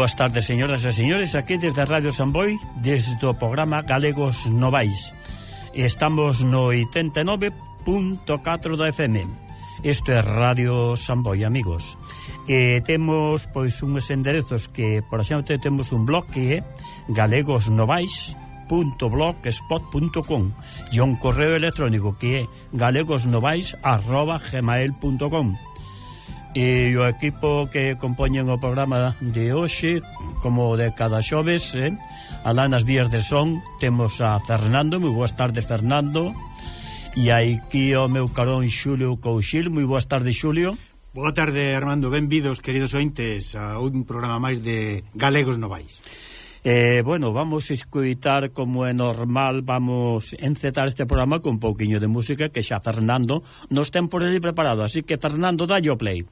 boas tardes, señoras e señores, aquí desde Radio Samboy, desde o programa Galegos Novais. Estamos no 89.4 da FM. Isto é Radio Samboy, amigos. E temos, pois, uns enderezos que, por exemplo, temos un blog que é galegosnovais.blogspot.com e un correo electrónico que é galegosnovais.gmail.com E o equipo que compoñen o programa de hoxe, como de cada xoves, eh? alá nas vías de son, temos a Fernando, moi boas tardes Fernando, e aquí o meu carón Xulio Couchil, moi boas tardes Xulio. Boa tarde Armando, benvidos queridos ointes a un programa máis de Galegos Novais. Eh, bueno, vamos a escutar como é normal, vamos encetar este programa con un pouquiño de música que xa Fernando nos ten por ali preparado, así que Fernando, dalle o play.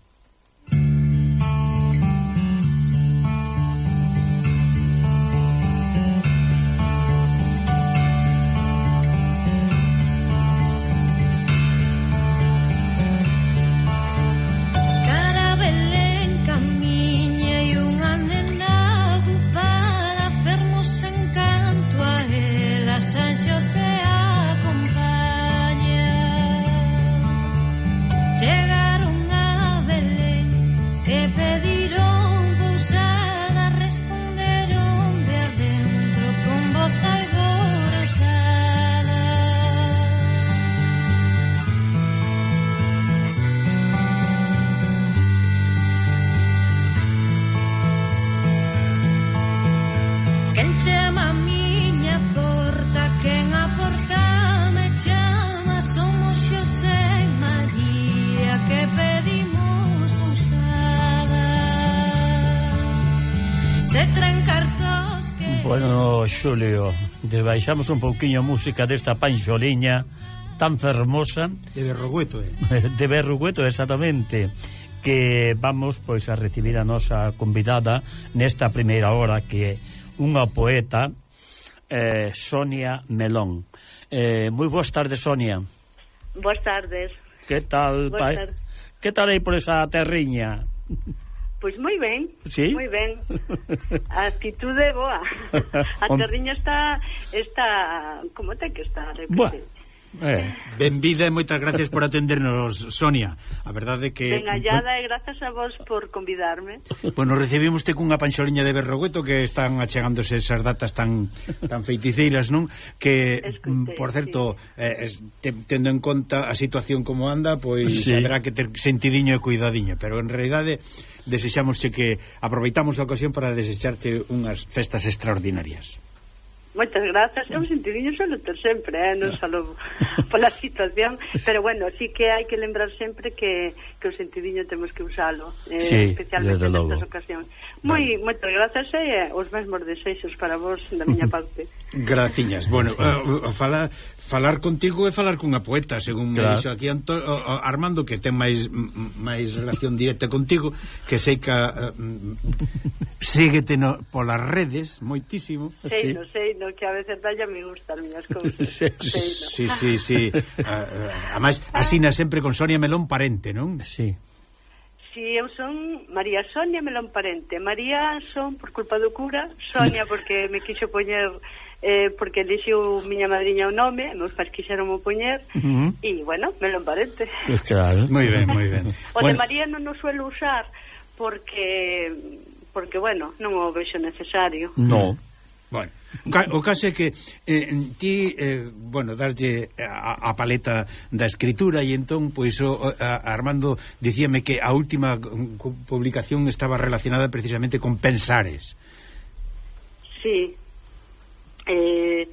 Xulio, debaixamos un pouquiño a música desta panxoliña tan fermosa. De Berrugueto, eh? de Berrugueto exactamente. Que vamos pois a recibir a nosa convidada nesta primeira hora que é unha poeta eh, Sonia Melón. Eh, moi boas tardes Sonia. Boas tardes. Que tal, boas tardes. que tal aí por esa terriña? Pois moi ben, Sí? moi ben. A actitude boa. A terriña está está como ten que sei. Eh. Benvida e moitas gracias por atendernos, Sonia. A verdade é que... Benallada e gracias a vos por convidarme. Bueno, recibimos te cunha panxoliña de berrogueto que están achegándose esas datas tan tan feiticeiras, non? Que, mm, Escutei, por certo, sí. eh, te, tendo en conta a situación como anda, pois sí. habrá que ter sentidiño e cuidadiño, pero en realidade desexamos que aproveitamos a ocasión para desecharche unhas festas extraordinarias moitas grazas. Eu sentidiño ter sempre, eh, non só pola situación, pero bueno, sí que hai que lembrar sempre que, que o sentidiño temos que usalo, eh, sí, especialmente nestas ocasións. Moi, vale. moitas grazas eh, e eh, os mesmos desexos para vos da miña parte. Graciñas. Bueno, uh, fala falar contigo é falar cunha poeta, según claro. me dixo aquí Anto o, o Armando que ten máis máis relación directa contigo, que sei que eh, uh, síguete no, polas redes moitísimo. Sei, sí. no, sei, no, que a veces dalla me gustan minhas cousas. sei, no. Sí, sí, sí. A, a, a máis asina sempre con Sonia Melón parente, non? Sí. Si eu son María Sonia Melón Parente María son por culpa do cura Sonia porque me quixo poñer eh, porque elixiu miña madriña o nome, meus pais quixeron o poñer, uh -huh. e, bueno, me lo emparente. Pues claro. moi ben, moi ben. o bueno. de María non o suelo usar, porque, porque bueno, non o vexo necesario. No. Bueno, o caso é que eh, ti, eh, bueno, darlle a, a paleta da escritura e entón, pois, o, a, a Armando dicíame que a última publicación estaba relacionada precisamente con pensares. Sí, eh,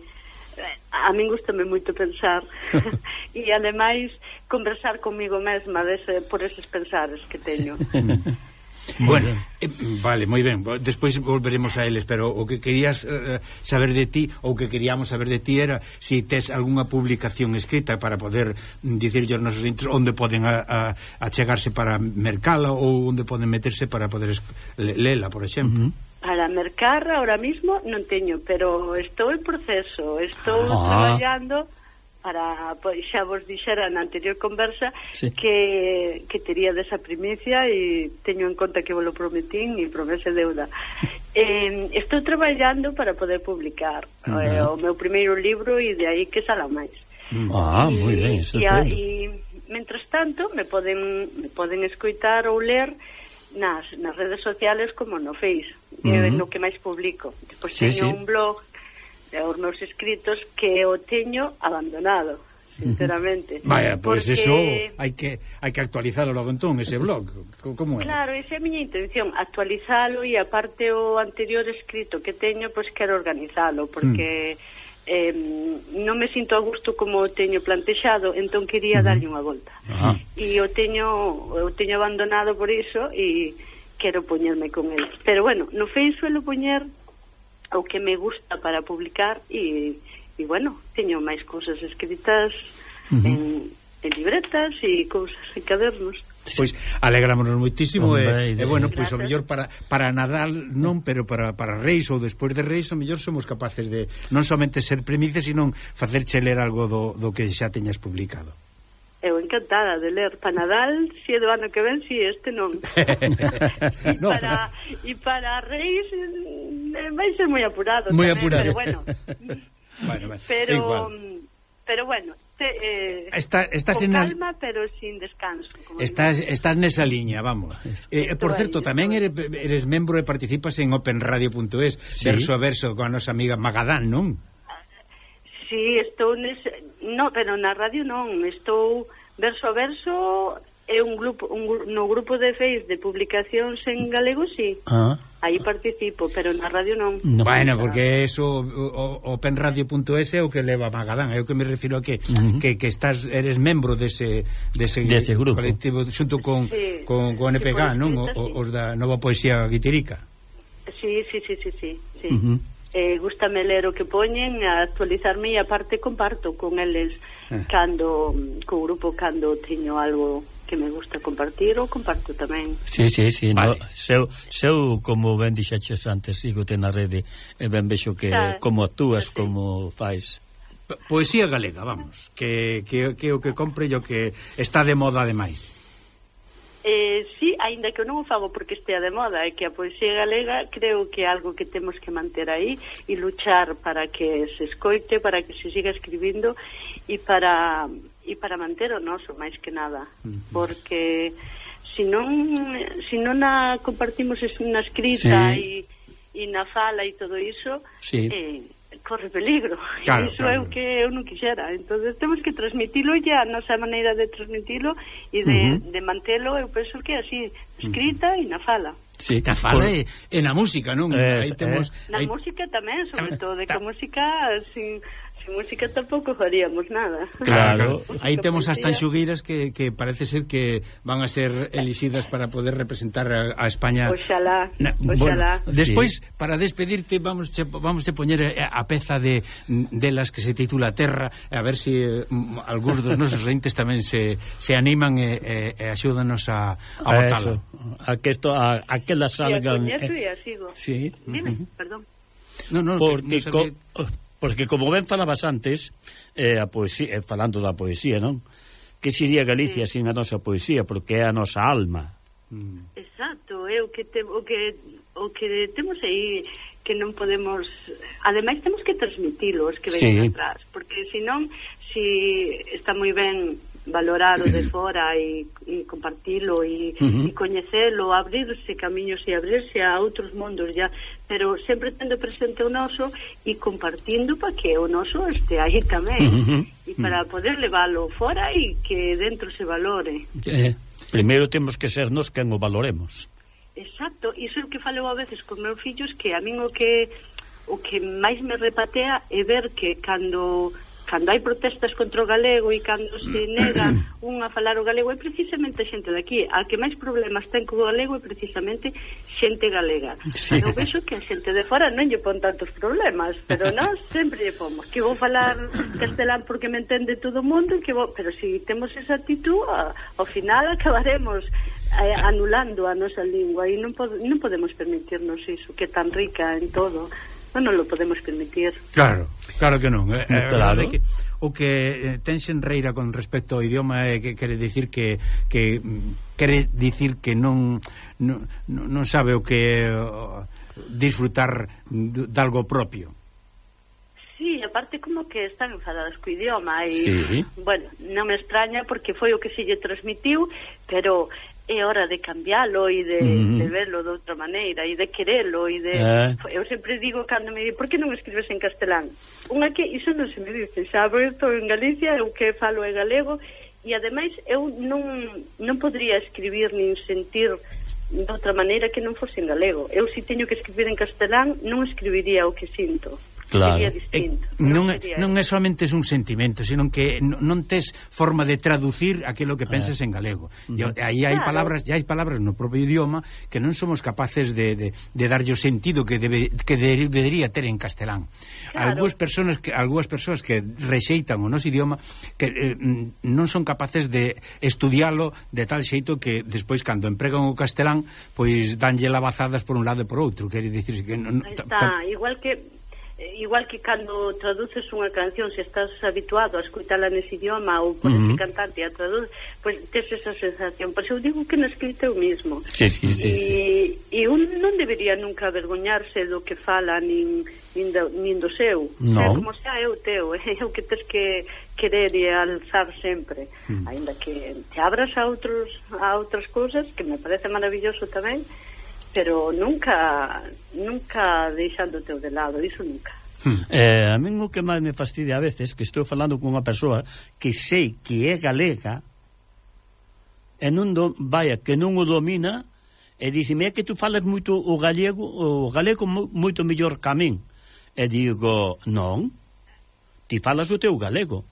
a min gustame moito pensar e ademais conversar comigo mesma dese, por eses pensares que teño. Bueno, eh, vale, moi ben Despois volveremos a eles Pero o que querías eh, eh saber de ti Ou que queríamos saber de ti era Se si tes algunha publicación escrita Para poder dicirlle aos nosos intros Onde poden a, a, para mercala Ou onde poden meterse para poder lela, por exemplo. Uh -huh. Para mercar ahora mismo non teño, pero estou en proceso, estou ah. traballando para pois xa vos dixera na anterior conversa sí. que, que tería desa primicia e teño en conta que vos lo prometín e promese deuda eh, estou traballando para poder publicar uh -huh. eh, o meu primeiro libro e de aí que sala máis ah, moi ben, e, e, mentras tanto me poden, me poden escoitar ou ler nas, nas redes sociales como no Face, uh -huh. no que máis publico. Depois sí, teño sí. un blog de os meus escritos que o teño abandonado sinceramente. Vaya, pois pues porque... eso hai que hai que actualizalo logo entón ese blog. Como é? Claro, esa é a miña intención, actualizalo e aparte o anterior escrito que teño, pois pues, quero organizalo porque mm eh, non me sinto a gusto como teño plantexado, entón quería uh -huh. darlle unha volta. Uh. E o teño o teño abandonado por iso e quero poñerme con el. Pero bueno, no Facebook suelo poñer o que me gusta para publicar e, e bueno, teño máis cousas escritas uh -huh. en, en libretas e cousas en cadernos. Pois alegrámonos moitísimo Hombre, e, de... e bueno, pois Gracias. o mellor para para Nadal non, pero para para Reis ou despois de Reis o mellor somos capaces de non somente ser premices, sino facerche ler algo do, do que xa teñas publicado. Eu encantada de ler para Nadal, si é do ano que ven, si este non. e no, para e para Reis mm, vai ser moi apurado. Moi apurado. Pero bueno. bueno, bueno pero, igual. pero bueno, eh, Está, estás con en calma, al... pero sin descanso. Estás, digo. estás nesa liña, vamos. Eh, eh, por aí, certo, tamén eres, eres membro e participas en openradio.es, sí. verso a verso, con a nosa amiga Magadán, non? Sí, estou... Nes... No, pero na radio non, estou verso a verso é un grupo un, no grupo de Face de publicacións en galego, sí. Ah. Aí participo, pero na radio non. No, bueno, porque eso o, openradio.es é o que leva Magadán, é o que me refiro a que uh -huh. que, que estás eres membro dese dese de grupo colectivo xunto con sí. con con NPG, sí, non? O, sí. os da Nova Poesía Guitirica. Sí, sí, sí, sí, sí. sí. Uh -huh. Eh, gustame ler o que poñen, actualizarme e aparte comparto con eles ah. cando co grupo cando teño algo que me gusta compartir ou comparto tamén. Sí, sí, sí, vale. no, seu, seu como ben dixaches antes, sigo te na rede e ben vexo que claro. como actúas, sí. como fais. Poesía galega, vamos, que, que, que o que compre e o que está de moda ademais. Eh, sí, aínda que eu non o fago porque estea de moda, é que a poesía galega creo que é algo que temos que manter aí e luchar para que se escoite, para que se siga escribindo e para e para manter o noso, máis que nada, porque se non, se non a compartimos na escrita sí. e, e na fala e todo iso, sí. eh, corre peligro. Claro, Iso claro. é o que eu non quixera. entonces temos que transmitilo ya, a nosa maneira de transmitilo e de, uh -huh. de mantelo, eu penso que así, escrita uh -huh. e na fala. Sí, na fala por... e, e na música, non? Es, aí temos, eh. Na aí... música tamén, sobre todo, de que a música sin sin música tampouco faríamos nada. Claro, aí temos as tanxugueiras que, que parece ser que van a ser elixidas para poder representar a, a España. Oxalá, Na, oxalá. Bueno, despois, sí. para despedirte, vamos che, vamos a poñer a, a peza de delas que se titula Terra, a ver se si, eh, algúns dos nosos entes tamén se, se animan e, e, e axúdanos a, a, a botala. Eso, a que isto, a, a que la salgan... Sí, a coñezo e a sigo. Sí. Dime, uh -huh. perdón. No, no, porque no sabía... Porque como ben falabas antes, eh, a poesía, eh, falando da poesía, non? Que sería Galicia sí. sin a nosa poesía, porque é a nosa alma. Mm. Exacto, é o que te, o que o que temos aí que non podemos, ademais temos que transmitilos que veñen sí. atrás, porque senón si está moi ben valorar o de fora e, e compartilo e, uh -huh. e coñecelo, abrirse camiños e abrirse a outros mundos ya, pero sempre tendo presente o noso e compartindo para que o noso este aí tamén uh -huh. e para poder leválo fora e que dentro se valore. Eh, primeiro temos que ser nos quen o valoremos. Exacto, iso é o que falou a veces con meus fillos que a min o que o que máis me repatea é ver que cando cando hai protestas contra o galego e cando se mm. nega un a falar o galego é precisamente xente daqui. A que máis problemas ten co galego é precisamente xente galega. Sí. pero vexo que a xente de fora non lle pon tantos problemas pero nós sempre lle pomos que vou falar castelán porque me entende todo o mundo que vou... pero se si temos esa actitud ao final acabaremos eh, anulando a nosa lingua e non, pod non podemos permitirnos iso que tan rica en todo non lo podemos permitir. Claro, claro que non. Eh, claro. Eh, que, o que eh, ten xenreira con respecto ao idioma é que quere dicir que que mm, quere dicir que non non, non sabe o que disfrutar de algo propio. Sí, aparte como que están enfadadas co idioma e, sí. bueno, non me extraña porque foi o que se lle transmitiu, pero é hora de cambiálo e de, mm. de verlo de outra maneira e de querelo e de... Eh. Eu sempre digo cando me di, por que non escribes en castelán? Unha que iso non se me dice, xa estou en Galicia, eu que falo é galego e ademais eu non, non podría escribir nin sentir de outra maneira que non fose en galego. Eu si teño que escribir en castelán non escribiría o que sinto claro. sería eh, distinto. Eh, non, non, sería... non é solamente un sentimento, senón que non tes forma de traducir aquilo que pensas en galego. Uh -huh. E aí hai claro. palabras, hai palabras no propio idioma que non somos capaces de, de, de darlle o sentido que debe, que debería ter en castelán. Claro. Algúas persoas que algúas persoas que rexeitan o noso idioma que eh, mm, non son capaces de estudialo de tal xeito que despois cando empregan o castelán, pois danlle lavazadas por un lado e por outro, quere dicir que non, Está, igual que Eh, igual que cando traduces unha canción se estás habituado a escuitala nese idioma ou por uh -huh. ese cantante a traduz pois pues, tes esa sensación pois eu digo que na escrita eu mismo sí, sí, sí, e, sí. e un non debería nunca avergoñarse do que fala nin, nin, do, nin do seu no. é como xa eu teu é o que tes que querer e alzar sempre. Mm. Uh -huh. ainda que te abras a outros a outras cousas que me parece maravilloso tamén pero nunca nunca deixándote de lado, iso nunca. Hmm. Eh, a min o que máis me fastidia a veces que estou falando con unha persoa que sei que é galega e non do, vaya, que non o domina e dicime é que tú falas moito o galego o galego moito mellor que a min e digo, non ti falas o teu galego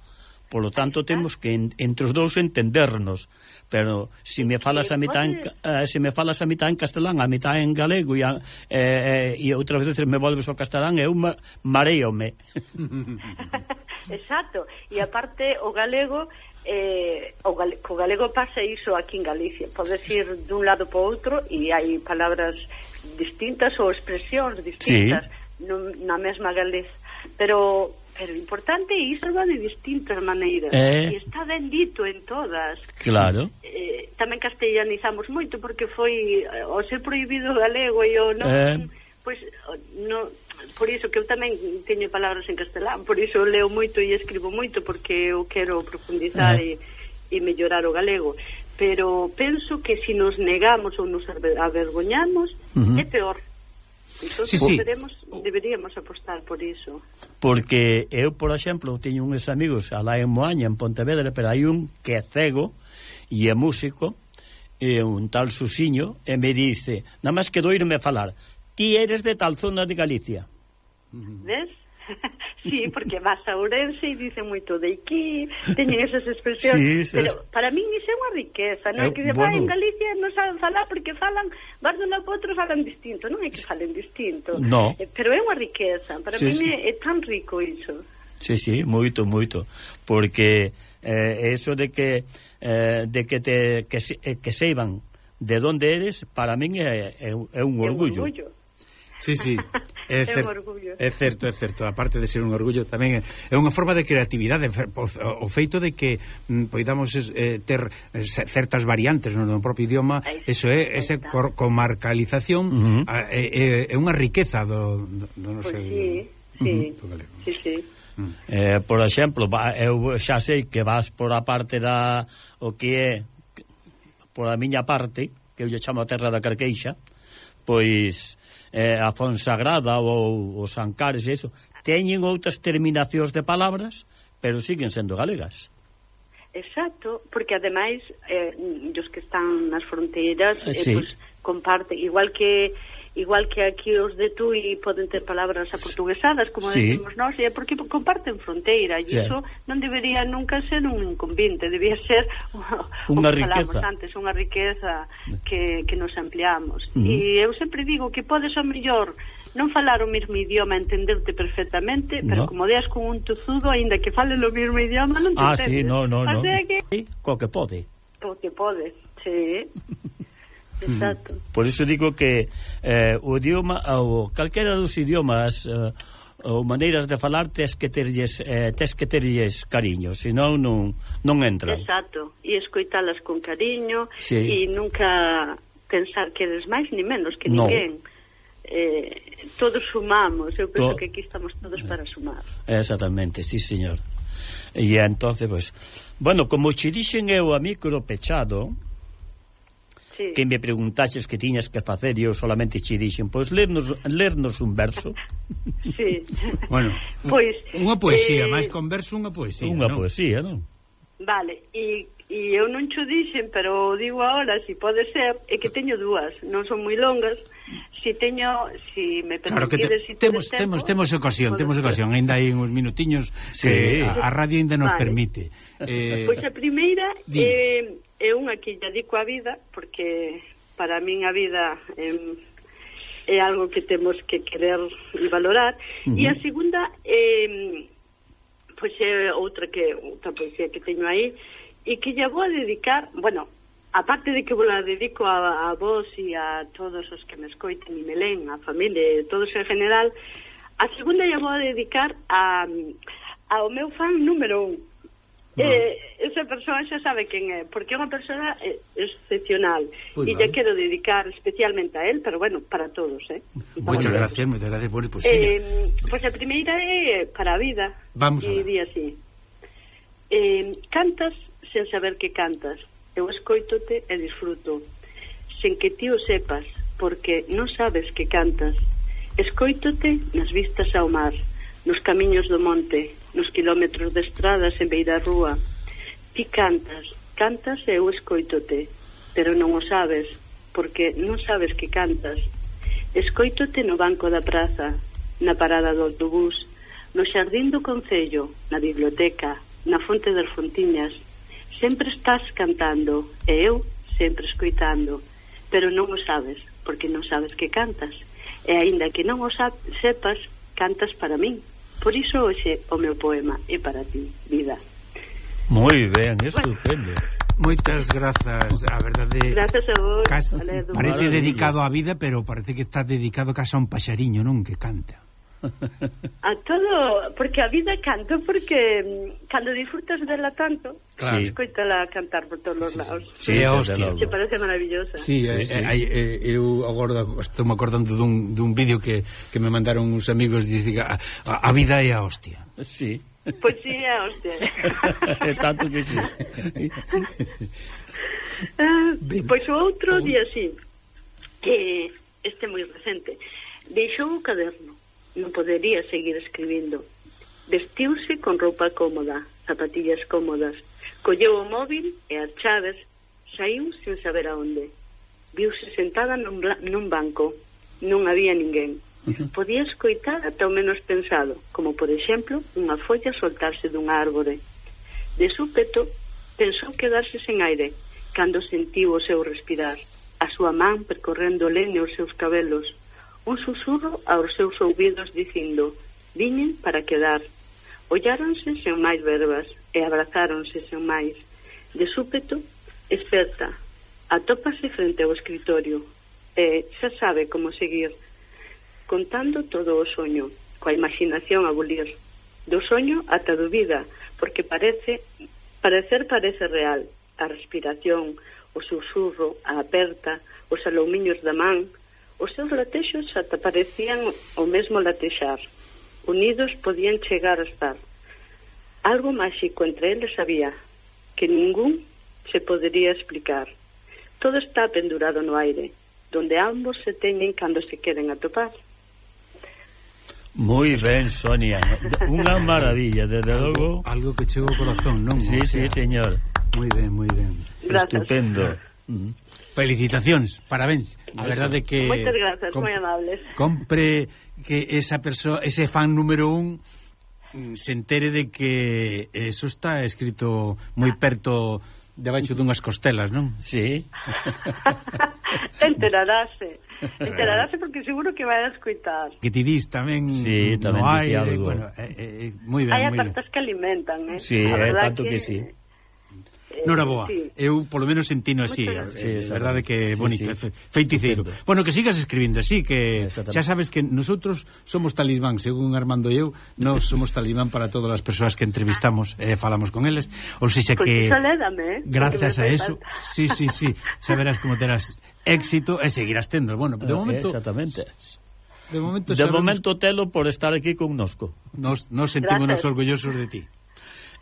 Polo tanto, temos que en, entre os dous entendernos. Pero se eh, me falas a mitad en, eh, se me falas a mitad en castelán, a mitad en galego e, a, eh, eh, e outra vez me volves ao castelán, eu ma, mareome. Exacto. E aparte, o galego eh, o gale, co galego pasa iso aquí en Galicia. Podes ir dun lado para outro e hai palabras distintas ou expresións distintas sí. no, na mesma galés. Pero Pero importante é iso de distintas maneiras. Eh... E está bendito en todas. Claro. Eh, tamén castellanizamos moito porque foi eh, o ser prohibido o galego e o non... Eh... Pois, no, por iso que eu tamén teño palabras en castelán, por iso leo moito e escribo moito porque eu quero profundizar eh. e, e mellorar o galego. Pero penso que se si nos negamos ou nos avergoñamos, uh -huh. é peor. Entón, sí, sí. deberíamos apostar por iso. Porque eu, por exemplo, teño uns amigos alá en Moaña, en Pontevedra, pero hai un que é cego e é músico, e un tal Susiño, e me dice, nada máis que doirme falar, ti eres de tal zona de Galicia. Ves? sí, porque vas a Ourense e dicen moito de aquí, teñen esas expresións, sí, sí, pero para min iso é unha riqueza, non é eh, que se bueno, en Galicia non saben falar porque falan, vas de un lado outro falan distinto, non é que falen distinto, no. Eh, pero é unha riqueza, para sí, min sí. é tan rico iso. Sí, sí, moito, moito, porque eh, eso de que eh, de que te que, eh, que seiban de onde eres, para min é, é, é un orgullo. É un orgullo. Sí, sí. É, cer... é un orgullo. É certo, é certo. A parte de ser un orgullo tamén é unha forma de creatividade, o feito de que mm, poidamos eh, ter eh, certas variantes no propio idioma, eso é esa pois comarcalización uh -huh. é, é, é unha riqueza do, do, do non pois sei. Pois sí, sí. Uh -huh. Sí, sí. Eh, por exemplo, eu xa sei que vas por a parte da o que é por a miña parte, que eu lle chamo a terra da Carqueixa, pois eh, a Fonsagrada ou, os Ancares e iso, teñen outras terminacións de palabras, pero siguen sendo galegas. Exacto, porque ademais eh, os que están nas fronteiras eh, sí. pues, comparte igual que igual que aquí os de Tui poden ter palabras aportuguesadas, como sí. decimos nós, é porque comparten fronteira, e iso non debería nunca ser un inconveniente, debía ser unha riqueza antes, unha riqueza que, que nos ampliamos. Uh -huh. E eu sempre digo que podes ao mellor non falar o mesmo idioma, entenderte perfectamente, no. pero no. como deas con un tuzudo, aínda que fale o mesmo idioma, non te ah, entendes. Sí, no, no, o no. Que... Co que pode. Co que pode, sí. Exacto. Por iso digo que eh, o idioma ou calquera dos idiomas eh, ou maneiras de falar tes que terlles eh, tes que terlles cariño, senón non non entra. Exacto, e escoitalas con cariño sí. e nunca pensar que eres máis ni menos que no. ninguén eh, todos sumamos, eu penso to... que aquí estamos todos eh. para sumar. Exactamente, sí, señor. E entonces, pues, bueno, como che dixen eu a micro pechado, sí. que me preguntaches que tiñas que facer e eu solamente che dixen, pois lernos, lernos un verso. sí. bueno, pois, unha poesía, eh... máis con verso unha poesía, Unha ¿no? poesía, non? Vale, e, e eu non cho dixen, pero digo agora, se si pode ser, é que teño dúas, non son moi longas, si teño, si me permitides... Claro que te, si temos, tempo, temos, temos ocasión, temos ocasión, ainda hai uns minutiños sí. que a, a radio ainda nos vale. permite. Eh, pois a primeira... Eh, é unha que lle dedico a vida, porque para min a vida é, é algo que temos que querer e valorar. Uh -huh. E a segunda eh, pois é outra que outra poesía que teño aí e que lle vou a dedicar, bueno, aparte de que vou a dedico a, a vos e a todos os que me escoiten e me leen, a familia, todos en general, a segunda lle vou a dedicar a ao meu fan número un, Eh, esa persoa xa sabe quen é, porque é unha persoa eh, excepcional pois e vale. lle quero dedicar especialmente a él, pero bueno, para todos, eh. Moitas gracias, moitas gracias. Bueno, pois pues, eh, sí. pois pues a primeira é para a vida. Vamos e di así. Eh, cantas sen saber que cantas. Eu escoitote e disfruto sen que ti o sepas, porque non sabes que cantas. escoitote nas vistas ao mar, nos camiños do monte, nos quilómetros de estradas en Beira Rúa. Ti cantas, cantas e eu escoitote, pero non o sabes, porque non sabes que cantas. Escoitote no banco da praza, na parada do autobús, no xardín do Concello, na biblioteca, na fonte das fontiñas. Sempre estás cantando e eu sempre escoitando, pero non o sabes, porque non sabes que cantas. E aínda que non o sepas, cantas para min. Por iso hoxe o meu poema é para ti, vida. Moi ben, estupendo. Bueno. Moitas grazas, a verdade. Grazas a vos. Casa, parece dedicado á vida, pero parece que está dedicado casi a un paxariño, non, que canta. A todo, porque a vida canto porque mm, cando disfrutas dela tanto, claro. Sí. escoitala cantar por todos os lados. Sí, sí, sí hostia. Que parece maravillosa. Sí, eh, sí, eh, sí. Eh, eh, eu agora estou me acordando dun, dun vídeo que, que me mandaron uns amigos dice a, a, a vida é a hostia. Sí. Pois pues sí, é a hostia. é tanto que sí. ah, pois pues o outro día sí, que este moi recente, deixou o caderno non podería seguir escribindo. Vestiuse con roupa cómoda, zapatillas cómodas, colleu o móvil e as chaves, saiu sen saber aonde. Viuse sentada nun, nun banco, non había ninguén. Podía escoitar ata o menos pensado, como por exemplo unha folla soltarse dunha árbore. De súpeto, pensou quedarse sen aire, cando sentiu o seu respirar, a súa man percorrendo lene os seus cabelos, un susurro aos seus ouvidos dicindo «Viñen para quedar». Olláronse sen máis verbas e abrazáronse sen máis. De súpeto, experta, atópase frente ao escritorio e xa sabe como seguir, contando todo o soño, coa imaginación a bulir. Do soño ata do vida, porque parece parecer parece real. A respiración, o susurro, a aperta, os alumiños da man, Os seus latexos ata parecían o mesmo latexar. Unidos podían chegar a estar. Algo máxico entre eles había, que ningún se podería explicar. Todo está pendurado no aire, donde ambos se teñen cando se queren atopar. Moi ben, Sonia. Unha maravilla, desde logo. Algo, que chegou ao corazón, non? Sí, o sea, sí, señor. Moi ben, moi ben. Gracias. Estupendo. Mm. Felicitacións, parabéns. A verdade que Moitas grazas, moi amables. Compre que esa persoa, ese fan número un mm, se entere de que eso está escrito moi ah. perto debaixo dunhas costelas, non? Sí. enterarase. Enterarase porque seguro que vai a escutar. Que ti dis tamén, sí, tamén no hai, bueno, eh, eh, eh, moi ben, moi ben. Hai que alimentan, eh? Sí, eh, tanto que, que sí. Nora Boa, sí. eu polo menos sentino así, eh, sí, é verdade que sí, bonito, sí, feiticeiro. Bueno, que sigas escribindo así, que xa sabes que nosotros somos talismán, según Armando e eu, nós somos talismán para todas as persoas que entrevistamos e eh, falamos con eles, ou sexa que... Pues, gracias a eso, sí, sí, sí, xa verás como terás éxito e seguirás tendo. Bueno, de eh, momento... Exactamente. De momento, de sabemos... momento telo por estar aquí connosco. Nos, nos sentimos orgullosos de ti.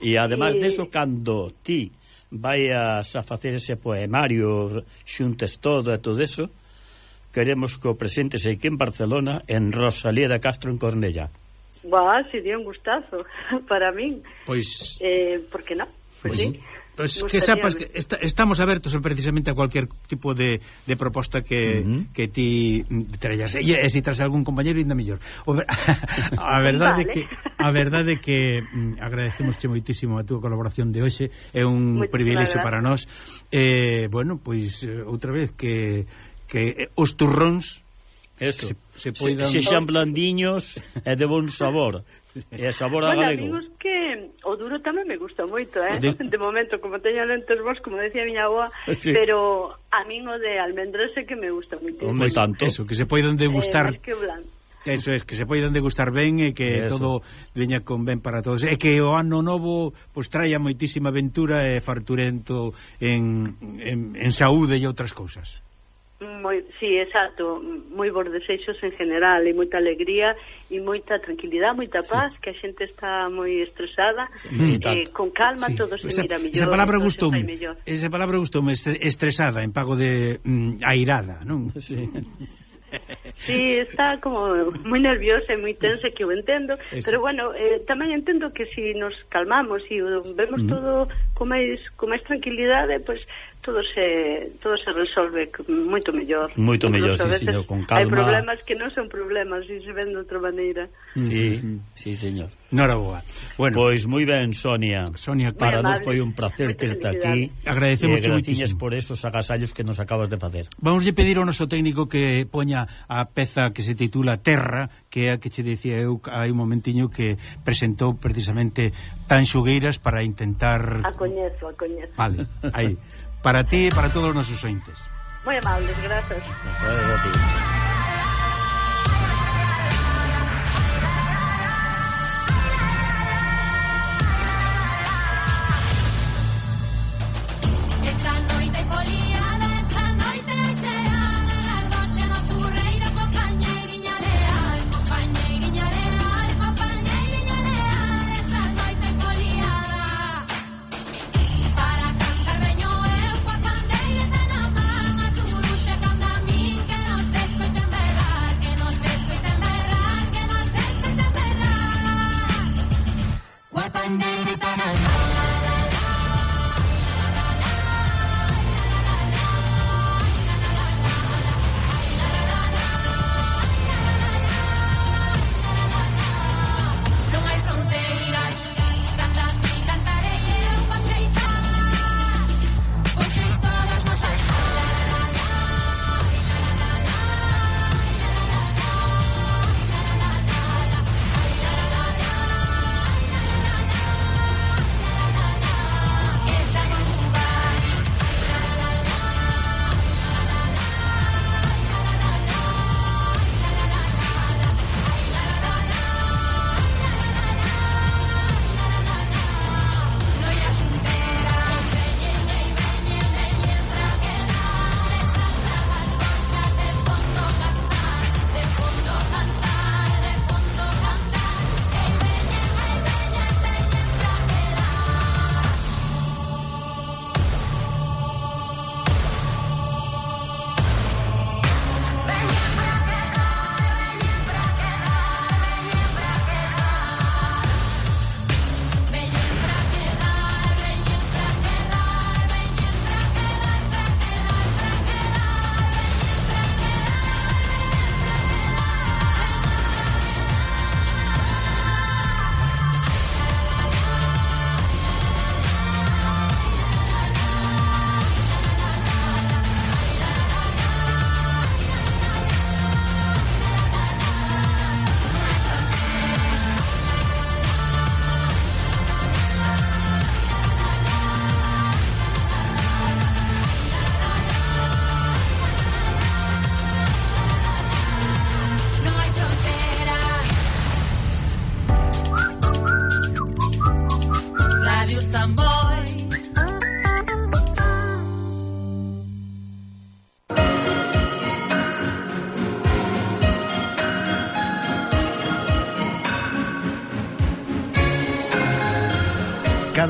E además sí. de eso, cando ti vaias a facer ese poemario xuntes todo e todo eso queremos que o presentes aquí en Barcelona en Rosalía de Castro en Cornella Bah, sería un gustazo para min pois... eh, por que non? Pois, pois sí. Pois pues que sepas que esta, estamos abertos precisamente a cualquier tipo de, de proposta que, uh -huh. que ti trellas. E, eh, e se traes algún compañeiro ainda mellor. O, a verdade vale. que a verdade que mm, agradecemosche moitísimo a túa colaboración de hoxe, é un Muchísimas privilexio gracias. para nós. Eh, bueno, pois eh, outra vez que que os turróns Eso. Se, se, poidan... se, se xan blandiños e de bon sabor. E sabor a bueno, galego. Amigos que o duro tamén me gusta moito, eh? De, de momento, como teño lentes vos, como decía miña avoa, sí. pero a min o de almendros é que me gusta moito. Hombre, pues, tanto. Eso, que se poidan degustar... Eh, que blanco. Eso es, que se poidan degustar ben e que Eso. todo veña con ben para todos. E que o ano novo pois traia moitísima aventura e farturento en, en, en saúde e outras cousas. Moi, sí, exacto, moi bons desexos en general e moita alegría e moita tranquilidade, moita paz, sí. que a xente está moi estresada, sí, eh, con calma sí. todo se esa, mira mellor. Esa palabra gustou, esa palabra gustou estresada en pago de mm, airada, non? Sí. Sí, está como moi nerviosa e moi tensa que eu entendo, Eso. pero bueno, eh, tamén entendo que se si nos calmamos e vemos todo con máis con máis tranquilidade, pois pues, todo se todo se resolve moito mellor. Moito mellor, sí, señor, con calma. Hai problemas que non son problemas, si se ven de outra maneira. Sí, mm. sí, señor. Noraboa. Bueno, pois moi ben, Sonia. Sonia, para nos foi un placer terte aquí. Agradecemos eh, moitísimo por esos agasallos que nos acabas de facer. Vamos a pedir ao noso técnico que poña a peza que se titula Terra, que é a que che dicía eu hai un momentiño que presentou precisamente Tan Xugueiras para intentar... A coñezo, a coñezo. Vale, aí. Para ti e para todos os nosos ointes. Moi amables, grazas. Gracias a ti. Ponneri തനോ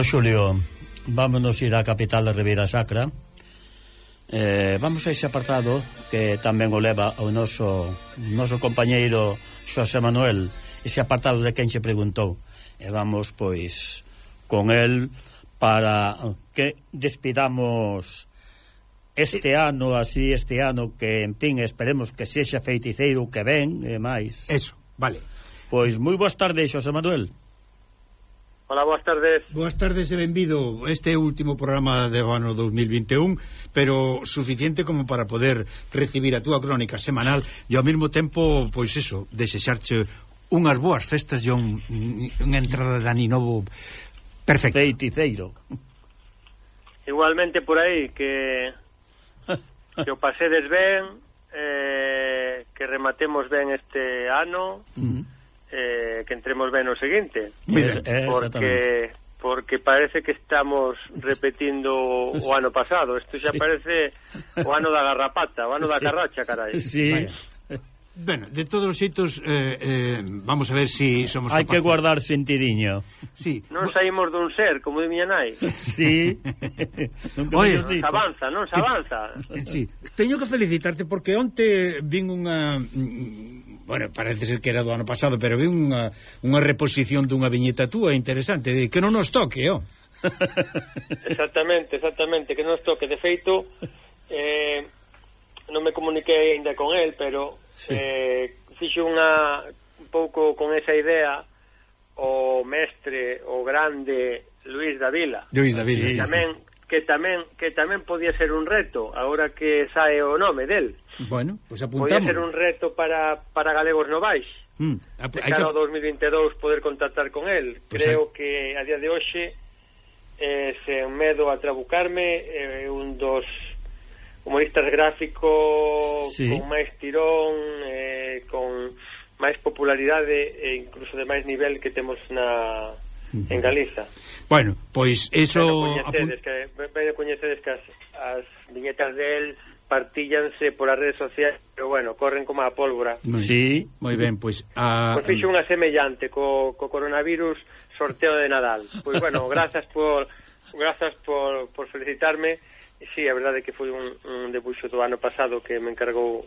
Bueno, Xulio, vámonos ir á capital da Ribeira Sacra. Eh, vamos a ese apartado que tamén o leva o noso, noso compañeiro Xosé Manuel, ese apartado de quen se preguntou. E vamos, pois, con el para que despidamos este eh, ano, así, este ano, que, en fin, esperemos que sexa feiticeiro que ven e máis. Eso, vale. Pois moi boas tardes, Xosé Manuel. Hola, boas tardes. Boas tardes e benvido. Este é o último programa de ano 2021, pero suficiente como para poder recibir a túa crónica semanal e ao mesmo tempo, pois eso, desexarche unhas boas festas e un, unha entrada de ani novo perfecta. Feiticeiro. Igualmente por aí, que, que o pasedes ben, eh, que rematemos ben este ano... Uh -huh eh, que entremos ben no seguinte. Mira, eh, porque porque parece que estamos repetindo o ano pasado. Isto xa sí. parece o ano da garrapata, o ano da carracha, carai. Sí. Vale. Bueno, de todos os xeitos, eh, eh, vamos a ver si somos Hai que guardar sentidiño. Sí. Non saímos dun ser, como de miña nai. Sí. Oye, non se avanza, non se avanza. Sí. Teño que felicitarte porque onte vin unha bueno, parece ser que era do ano pasado, pero vi unha, unha reposición dunha viñeta túa interesante, de que non nos toque. Oh. exactamente, exactamente, que non nos toque. De feito, eh, non me comuniquei aínda con el, pero sí. eh, fixo unha un pouco con esa idea o mestre, o grande Luis Davila. Luis Davila, sí, tamén, sí que tamén que tamén podía ser un reto, agora que sae o nome del. Bueno, pois pues apuntamos. Podía ser un reto para, para galegos novais. Mm, ap de cara que... ao 2022 poder contactar con el. Pues Creo hay... que a día de hoxe eh, sen medo a trabucarme eh, un dos humoristas gráfico sí. con máis tirón, eh, con máis popularidade e incluso de máis nivel que temos na en Galiza. Bueno, pois eso... Pero coñecedes que, ben coñecedes que as, as viñetas del partíllanse polas redes sociais, pero bueno, corren como a pólvora. Sí, moi ben, pois... A... Pois fixo unha semellante co, co coronavirus sorteo de Nadal. Pois bueno, grazas por grazas por, por felicitarme Sí, a verdade é que foi un, un debuxo do ano pasado que me encargou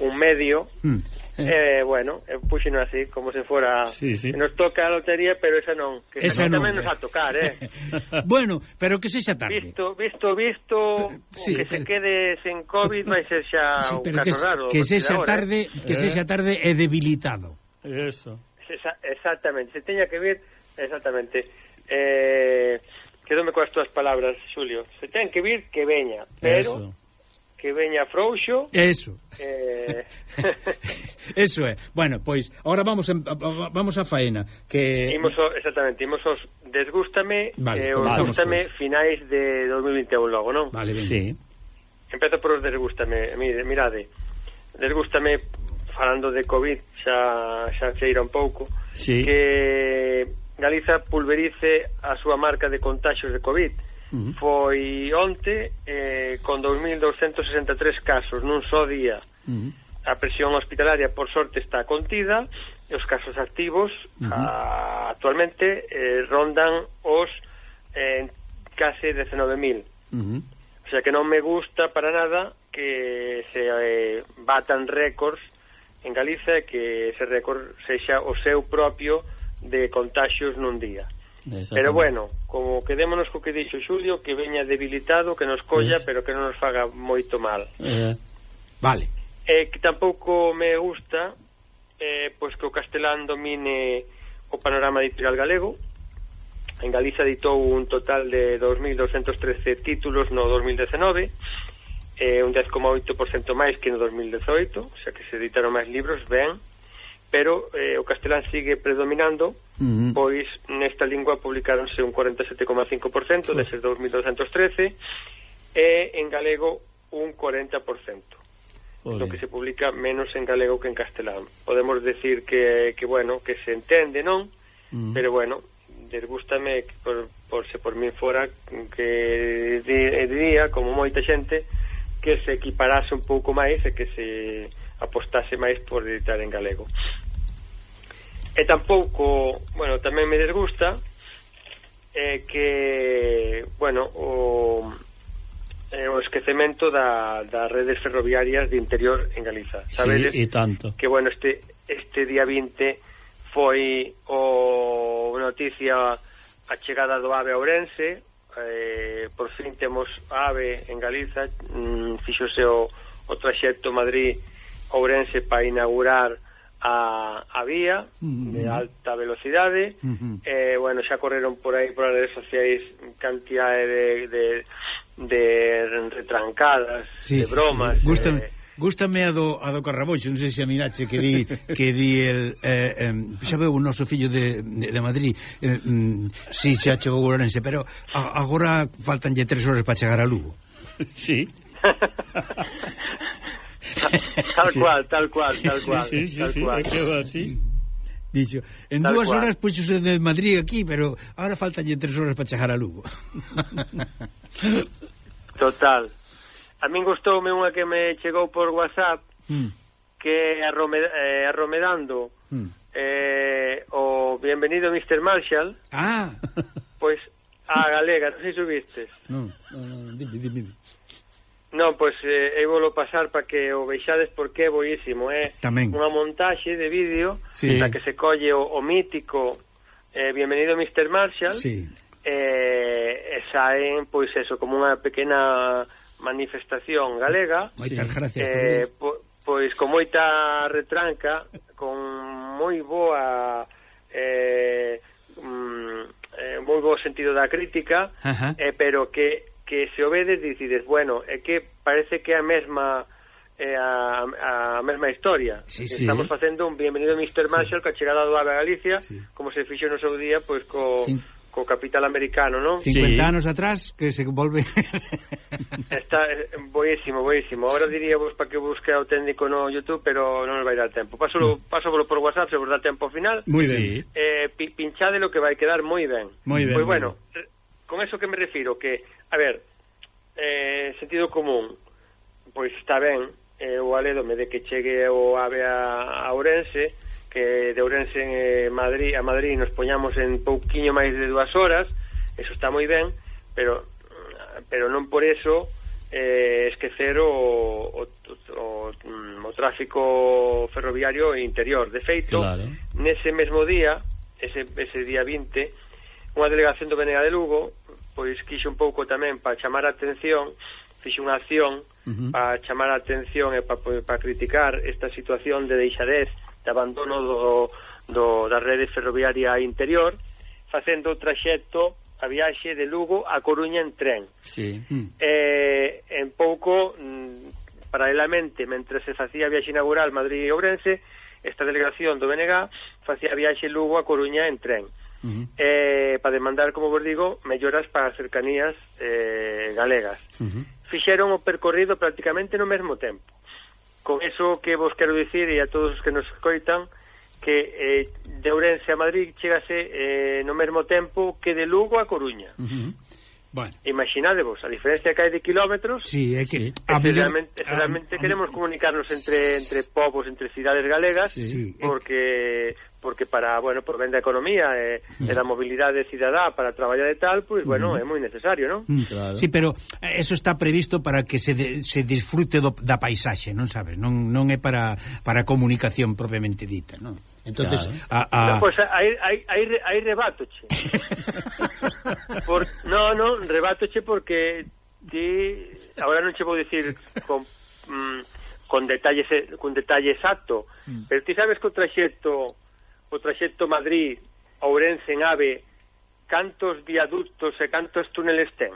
un medio mm. Eh, eh bueno, eh, puxeno así, como se fora sí, sí. nos toca a lotería, pero esa non que esa non, tamén eh. nos a tocar, eh bueno, pero que sexa tarde visto, visto, visto pero, sí, que pero... se quede sen COVID vai ser xa sí, pero un que, raro que sexa tarde, eh. que sexa tarde é debilitado eso esa, exactamente, se teña que ver exactamente eh quedome coas túas palabras, Xulio. Se ten que vir, que veña. Pero... Eso que veña frouxo. Eso. Eh... Eso é. Bueno, pois agora vamos en, vamos a faena, que imos o, exactamente, imos os desgústame vale, e eh, os vale, gústame pues. Pois. finais de 2021 logo, non? Vale, ben. Sí. Empezo por os desgústame. Mire, mirade. Desgústame falando de Covid, xa xa cheira un pouco. Sí. Que Galiza pulverice a súa marca de contagios de COVID. Uh -huh. Foi onte eh, con 2.263 casos nun só día. Uh -huh. A presión hospitalaria, por sorte, está contida e os casos activos uh -huh. a, actualmente eh, rondan os eh, case 19.000. Uh -huh. O sea que non me gusta para nada que se eh, batan récords en Galiza e que ese récord sexa o seu propio de contagios nun día. Pero bueno, como quedémonos co que dixo Xulio, que veña debilitado, que nos colla, pero que non nos faga moito mal. Eh, vale. E eh, que tampouco me gusta eh, pois que o castelán domine o panorama editorial galego. En Galiza editou un total de 2.213 títulos no 2019, eh, un 10,8% máis que no 2018, xa que se editaron máis libros, ben, pero eh, o castelán sigue predominando, uh -huh. pois nesta lingua publicáronse un 47,5% uh. deses 2213 e en galego un 40%. Ole. Lo que se publica menos en galego que en castelán. Podemos decir que, que bueno, que se entende, non? Mm. Pero bueno, desgústame por, por se por min fora que diría, como moita xente, que se equiparase un pouco máis e que se apostase máis por editar en galego. E tampouco, bueno, tamén me desgusta eh, que, bueno, o, eh, o esquecemento da, das redes ferroviarias de interior en Galiza. Sabedes sí, e tanto. Que, bueno, este, este día 20 foi o noticia a chegada do AVE a Ourense, eh, por fin temos AVE en Galiza, mm, fixose o, o traxecto Madrid-Ourense, Ourense para inaugurar a, a vía uh -huh. de alta velocidade uh -huh. eh, bueno, xa correron por aí por as redes sociais cantidade de, de, de retrancadas sí, de bromas sí, sí. Eh, Gústame a do, a do Carraboxo, non sei se a mirache que di, que di el, eh, eh, xa veu o noso fillo de, de, de Madrid, eh, mm, si xa chegou o Orense, pero a, agora faltanlle tres horas para chegar a Lugo. Sí. Tal cual, tal cual, tal cual. Sí, sí, tal sí, cual. quedo así. Dixo, en tal dúas cual. horas puxose de Madrid aquí, pero ahora faltanlle tres horas para chegar a Lugo. Total. A min gustoume unha que me chegou por WhatsApp, mm. que eh, arromedando mm. eh, o Bienvenido Mr. Marshall. Ah. Pois a galega, non sei se o vistes. Non, non, non, dime, dime. Non, pois eh, eu volo pasar para que o veixades porque é boísimo, é Tamén. unha montaxe de vídeo sí. na que se colle o, o mítico eh, Bienvenido Mr. Marshall sí. eh, e saen, pois eso, como unha pequena manifestación galega Moitas sí. gracias eh, po, Pois con moita retranca, con moi boa... Eh, mm, eh, moi bo sentido da crítica, Ajá. eh, pero que que se o vedes dicides, bueno, é que parece que a mesma é a, a mesma historia. Sí, sí. Estamos facendo un bienvenido Mr. Marshall sí. que chegada do AVE a Galicia, sí. como se fixo no seu día, pois co... Sí co capital americano, non? 50 sí. anos atrás que se volve Está eh, boísimo, boísimo. Ahora diría vos para que busque o técnico no YouTube, pero non vai dar tempo. Paso mm. paso por WhatsApp se vos dá tempo final. Moi ben. Eh, pinchade lo que vai quedar moi ben. Moi ben. Pois bueno, ben Con eso que me refiro, que, a ver, eh, sentido común, pois está ben, eh, o alédome de que chegue o AVE a, a Ourense, que de Ourense en, eh, Madrid, a Madrid nos poñamos en pouquiño máis de dúas horas, eso está moi ben, pero pero non por eso eh, esquecer o, o, o, mm, o tráfico ferroviario interior. De feito, claro. nese mesmo día, ese, ese día 20, unha delegación do Venega de Lugo pois quixo un pouco tamén para chamar a atención fixe unha acción uh -huh. para chamar a atención e para, para pois, criticar esta situación de deixadez de abandono do, do, da rede ferroviaria interior facendo o traxecto a viaxe de Lugo a Coruña en tren sí. eh, en pouco mm, paralelamente mentre se facía a viaxe inaugural Madrid-Ourense, esta delegación do BNG facía a viaxe Lugo a Coruña en tren uh -huh. eh, para demandar, como vos digo, melloras para as cercanías eh, galegas. Uh -huh. Fixeron o percorrido prácticamente no mesmo tempo. Con eso que vos quero dicir e a todos os que nos escoitan, que eh, de Ourense a Madrid chegase eh, no mesmo tempo que de Lugo a Coruña. Uh -huh. Bueno. Imaginadevos, a diferencia que hai de kilómetros, sí, é que, a que realmente, a, realmente a, queremos comunicarnos entre entre povos, entre cidades galegas, sí, sí, porque porque para, bueno, por ben da economía eh, e, e da mobilidade cidadá para traballar e tal, pois, bueno, é moi necesario, non? Mm. Claro. Sí, pero eh, eso está previsto para que se, de, se disfrute do, da paisaxe, non sabes? Non, non é para, para comunicación propiamente dita, non? Entonces, claro. a, a... No, pues hai, hai, hai, hai rebatoche. por, no, no, rebatoche porque ti agora non che vou dicir con, mm, con detalles con detalle exacto, mm. pero ti sabes que o traxecto o traxecto Madrid Ourense en AVE cantos viaductos e cantos túneles ten?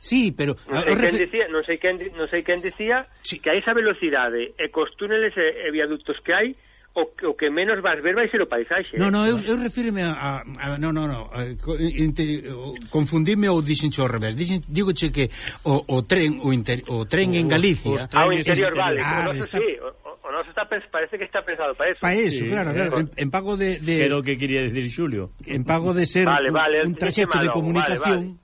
Sí, pero non sei eh, quen dicía, non sei quen, non sei quen dicía sí. que a esa velocidade e cos túneles e, e viaductos que hai o, o que menos vas ver vai ser o paisaxe. No, no, eu, eu refíreme a, a, a no, no, no, a, confundime ou dixenche ao revés. Dixen, digoche que o, o tren o, inter, o tren en Galicia, ah, o, os, interior, vale, ah, pero está... sí, o, o- o noso está, parece que está pensado para eso. Pa eso, Sí, claro, claro, en, en pago de, de Pero que quería decir Xulio? en pago de ser Vale, un, vale, un dice traxecto de comunicación vale,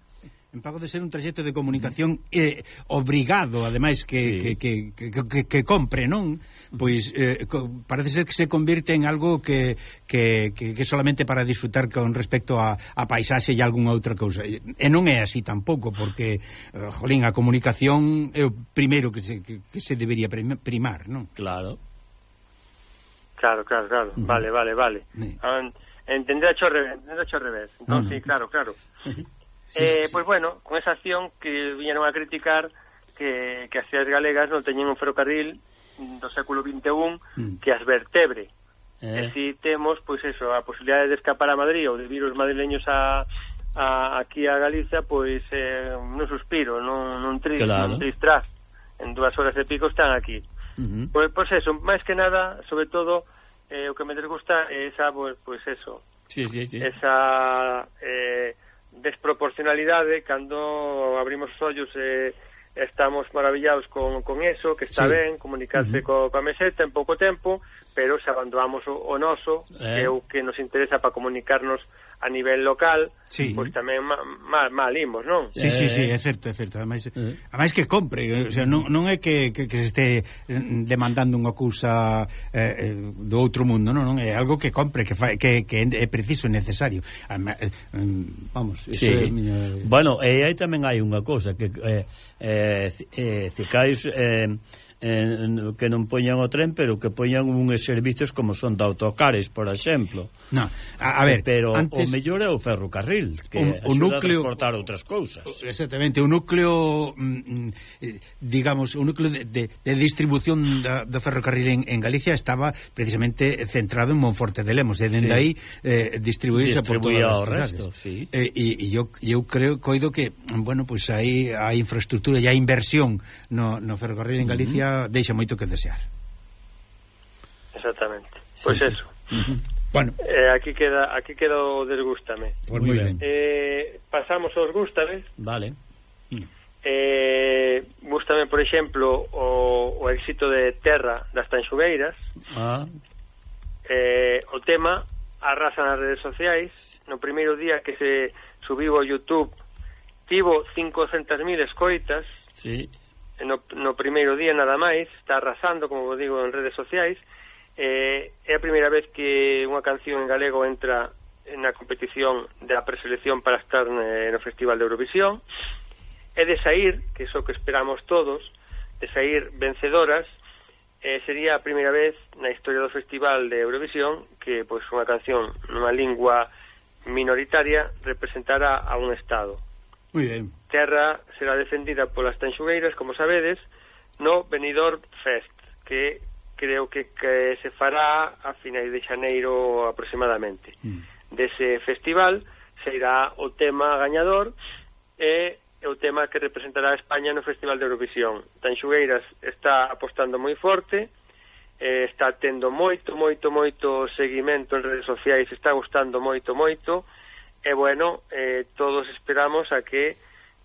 En pago de ser un traxecto de comunicación eh, obrigado, ademais, que, sí. que, que, que, que, que compre, non? Pois eh, co, parece ser que se convirte en algo que, que, que, que solamente para disfrutar con respecto a, a paisaxe e algunha outra cousa. E non é así tampouco, porque, eh, jolín, a comunicación é o primeiro que se, que, que se debería primar, non? Claro. Claro, claro, claro. Vale, vale, vale. Sí. Entender a chorre, entender a chorre. Entón, uh sí, claro, claro. Eh, sí, sí. Pois bueno, con esa acción que viñeron a criticar que, que as cidades galegas non teñen un ferrocarril mm, do século XXI mm. que as vertebre. Eh. E si temos, pois eso, a posibilidade de escapar a Madrid ou de vir os madrileños a, a aquí a Galicia, pois eh, non suspiro, non, non tris, claro. non tris. En dúas horas de pico están aquí. Uh -huh. Pois, pois eso, máis que nada, sobre todo, eh, o que me desgusta é esa, pois, pois eso, sí, sí, sí. esa... Eh, desproporcionalidade cando abrimos os ollos e estamos maravillados con, con eso, que está sí. ben comunicarse uh -huh. co, coa meseta en pouco tempo, pero se abandonamos o, o noso, eh. que é o que nos interesa para comunicarnos a nivel local, sí. pois tamén mal, mal, mal imos, non? Sí, sí, sí, eh. é certo, é certo. Ademais, eh. ademais que compre, o sea, non, non é que, que, que se este eh, demandando unha cousa eh, eh, do outro mundo, non, non é algo que compre, que fa, que, que é preciso, necesario. Vamos, iso sí. é miña... Bueno, e aí tamén hai unha cousa que eh, eh, eh, Cicais... Eh, eh, que non poñan o tren, pero que poñan uns servizos como son de autocares, por exemplo. No, a, a ver, pero antes, o mellor é o ferrocarril, que o, o núcleo, a transportar outras cousas. Exactamente, o núcleo mm, mm, eh, digamos, o núcleo de, de, de distribución da, do ferrocarril en, en Galicia estaba precisamente centrado en Monforte de Lemos, e dende sí. aí eh, distribuíse por todas as resto, sí. E, e, e eu, eu creo coido que, bueno, pois pues aí a infraestructura e a inversión no, no ferrocarril en Galicia deixa moito que desear. Exactamente. Pois sí, pues sí. eso. Uh -huh. Bueno. Eh, aquí queda aquí queda o desgústame. Pues moi ben. Eh, pasamos aos gústames. Vale. Mm. Eh, gústame, por exemplo, o, o éxito de Terra das Tanxugueiras. Ah. Eh, o tema arrasa nas redes sociais. No primeiro día que se subiu ao YouTube tivo 500.000 escoitas. Sí no, no primeiro día nada máis, está arrasando, como vos digo, en redes sociais, eh, é a primeira vez que unha canción en galego entra na competición da preselección para estar no Festival de Eurovisión, é de sair, que é o que esperamos todos, de sair vencedoras, eh, sería a primeira vez na historia do Festival de Eurovisión que pois, unha canción nunha lingua minoritaria representara a un Estado. Muy bien terra será defendida polas tanxugueiras, como sabedes, no Benidorm Fest, que creo que, que se fará a finais de xaneiro aproximadamente. Mm. Dese festival será o tema gañador e o tema que representará a España no Festival de Eurovisión. Tanxugueiras está apostando moi forte, eh, está tendo moito, moito, moito seguimento en redes sociais, está gustando moito, moito, e bueno, eh, todos esperamos a que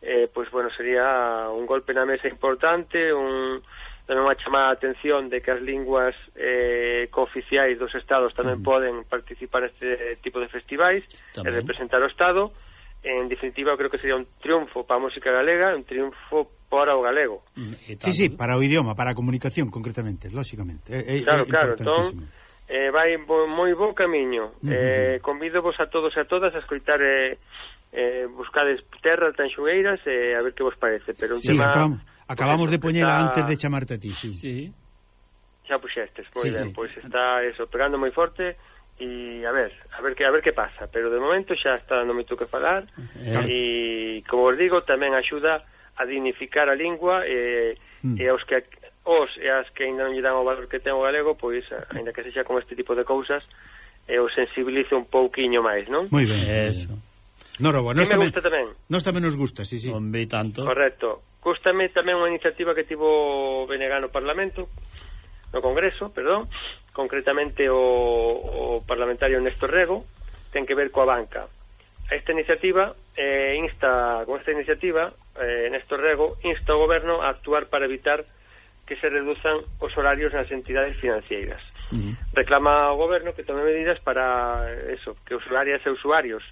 eh, pues bueno, sería un golpe na mesa importante, un tamén unha chamada a atención de que as linguas eh, cooficiais dos estados tamén mm. poden participar neste tipo de festivais eh, tamén. e representar o estado en definitiva creo que sería un triunfo para a música galega un triunfo para o galego mm, eh, Sí, sí, para o idioma, para a comunicación concretamente, lóxicamente é, é, Claro, é claro, entón eh, vai bo, moi bo camiño mm -hmm. eh, convido vos a todos e a todas a escoitar eh, eh, buscades terra tan xogueiras e eh, a ver que vos parece, pero un sí, tema acabamos, acabamos pues, de poñela está... antes de chamarte a ti, sí. sí. Xa puxestes, moi sí, ben, sí. pois pues está eso pegando moi forte e a ver, a ver que a ver que pasa, pero de momento xa está dando moito que falar eh. e eh. como vos digo tamén axuda a dignificar a lingua e, mm. e aos que os e as que ainda non lle dan o valor que ten o galego, pois aínda que sexa con este tipo de cousas, e o sensibilice un pouquiño máis, non? Moi ben, eso. Noroba, nos tamén, gusta tamén. Nos tamén nos gusta, sí, sí. Hombre, tanto. Correcto. Gústame tamén unha iniciativa que tivo Benegano Parlamento, no Congreso, perdón, concretamente o, o parlamentario Néstor Rego, ten que ver coa banca. Esta iniciativa eh, insta, con esta iniciativa, eh, Néstor Rego insta ao goberno a actuar para evitar que se reduzan os horarios nas entidades financeiras. Uh -huh. Reclama ao goberno que tome medidas para eh, eso, que usuarias e usuarios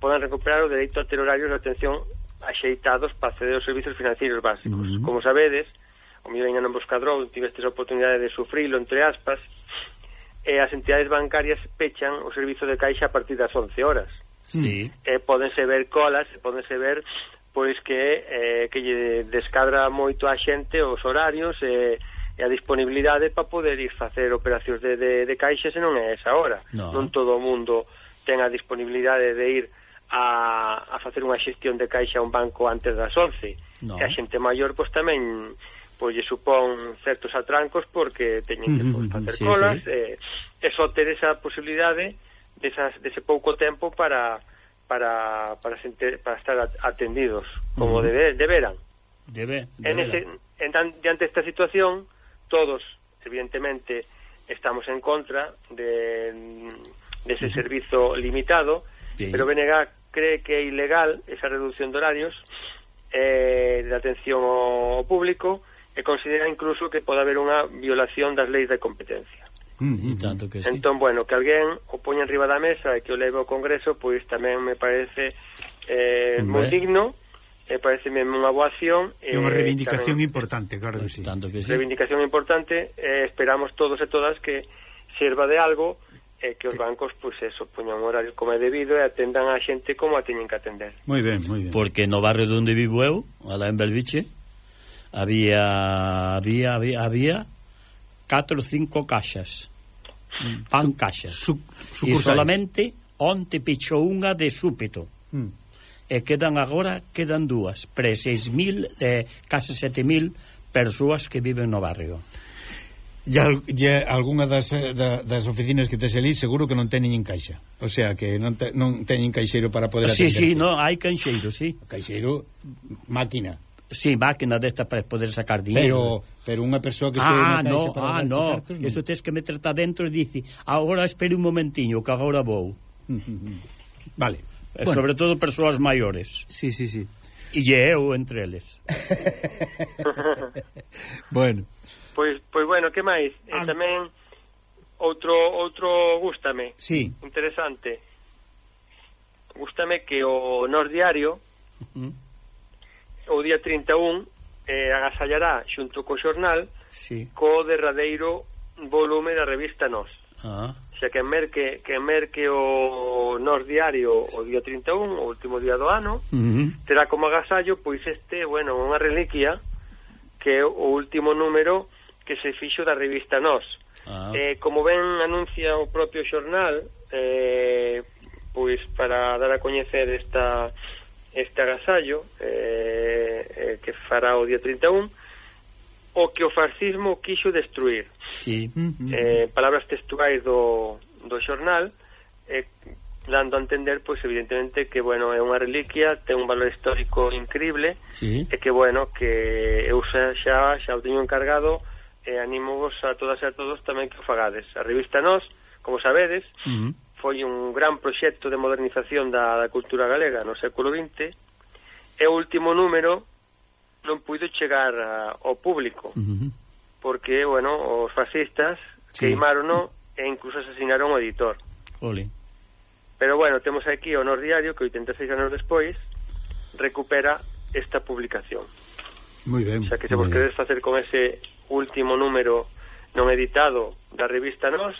podan recuperar o dereito a ter horarios de atención axeitados para acceder aos servizos financeiros básicos. Uh -huh. Como sabedes, o mellor ainda non vos cadrou, tivestes a oportunidade de sufrilo, entre aspas, e as entidades bancarias pechan o servizo de caixa a partir das 11 horas. Sí. E podense ver colas, podense ver pois que eh, que lle descadra moito a xente os horarios e, e a disponibilidade para poder ir facer operacións de, de, de caixa se non é esa hora. No. Non todo o mundo ten a disponibilidade de ir a, a facer unha xestión de caixa a un banco antes das 11 no. e a xente maior pois tamén pois lle supón certos atrancos porque teñen que pois, facer sí, colas sí. e, e só ter esa posibilidade desas, dese pouco tempo para para, para, sente, para estar atendidos como uh -huh. debe, deberan debe, debe. En ese, en, diante esta situación todos evidentemente estamos en contra de, de ese uh -huh. servizo limitado Bien. pero BNG cree que é ilegal esa reducción de horarios eh, de atención ao público e considera incluso que pode haber unha violación das leis de competencia. Mm, mm, mm, tanto que sí. Entón, bueno, que alguén o poña enriba da mesa e que o leve ao Congreso, pois tamén me parece eh, moi digno, eh, parece unha boa acción. É unha eh, reivindicación tamén, importante, claro que sí. Tanto que sí. Reivindicación importante, eh, esperamos todos e todas que sirva de algo, e que os bancos, pois eso, poñan horario como é debido e atendan a xente como a teñen que atender. Moi ben, moi ben. Porque no barrio onde vivo eu, alá en Belviche, había había había, había catro ou caixas. Pan caixas. Su, su, e solamente onte pechou unha de súpeto. Mm. E quedan agora, quedan dúas, pre 6.000, eh, case 7.000 persoas que viven no barrio e, e algunha das, da, das oficinas que tes ali seguro que non teñen caixa o sea que non, te, non teñen caixeiro para poder si, si, no, hai caixeiro, si sí. caixeiro, máquina Sí, máquina desta para poder sacar dinero Pero, pero unha persoa que ah, na no, para ah, no. cartos... Eso tens que meterte dentro e dici, agora espere un momentiño, que agora vou. vale. eh, bueno. Sobre todo persoas maiores. Sí, sí, sí. E eu entre eles. bueno. Pois, pois bueno, que máis? Ah. Tamén outro outro gústame. Sí. Interesante. Gústame que o Nor Diario uh -huh. o día 31 eh, agasallará xunto co xornal sí. co derradeiro volume da revista Nos. Ah. Xa que merque que merque o Nos Diario o día 31, o último día do ano, uh -huh. terá como agasallo pois este, bueno, unha reliquia que é o último número que se fixo da revista Nós. Ah. Eh, como ben anuncia o propio xornal, eh, pois para dar a coñecer esta este agasallo eh, eh, que fará o día 31 o que o fascismo quixo destruir. Sí. Eh, palabras textuais do, do xornal eh, dando a entender, pois, evidentemente, que, bueno, é unha reliquia, ten un valor histórico increíble, sí. e que, bueno, que eu xa, xa, xa o teño encargado Eh, e animovos a todas e a todos tamén que o fagades. A revista Nós, como sabedes, uh -huh. foi un gran proxecto de modernización da, da cultura galega no século XX e o último número non puido chegar a, ao público uh -huh. porque, bueno, os fascistas sí. queimaron e incluso asesinaron o editor. Ole. Pero bueno, temos aquí o Nos Diario que 86 anos despois recupera esta publicación. Moi ben. Xa que se vos queredes facer con ese último número non editado da revista Nos,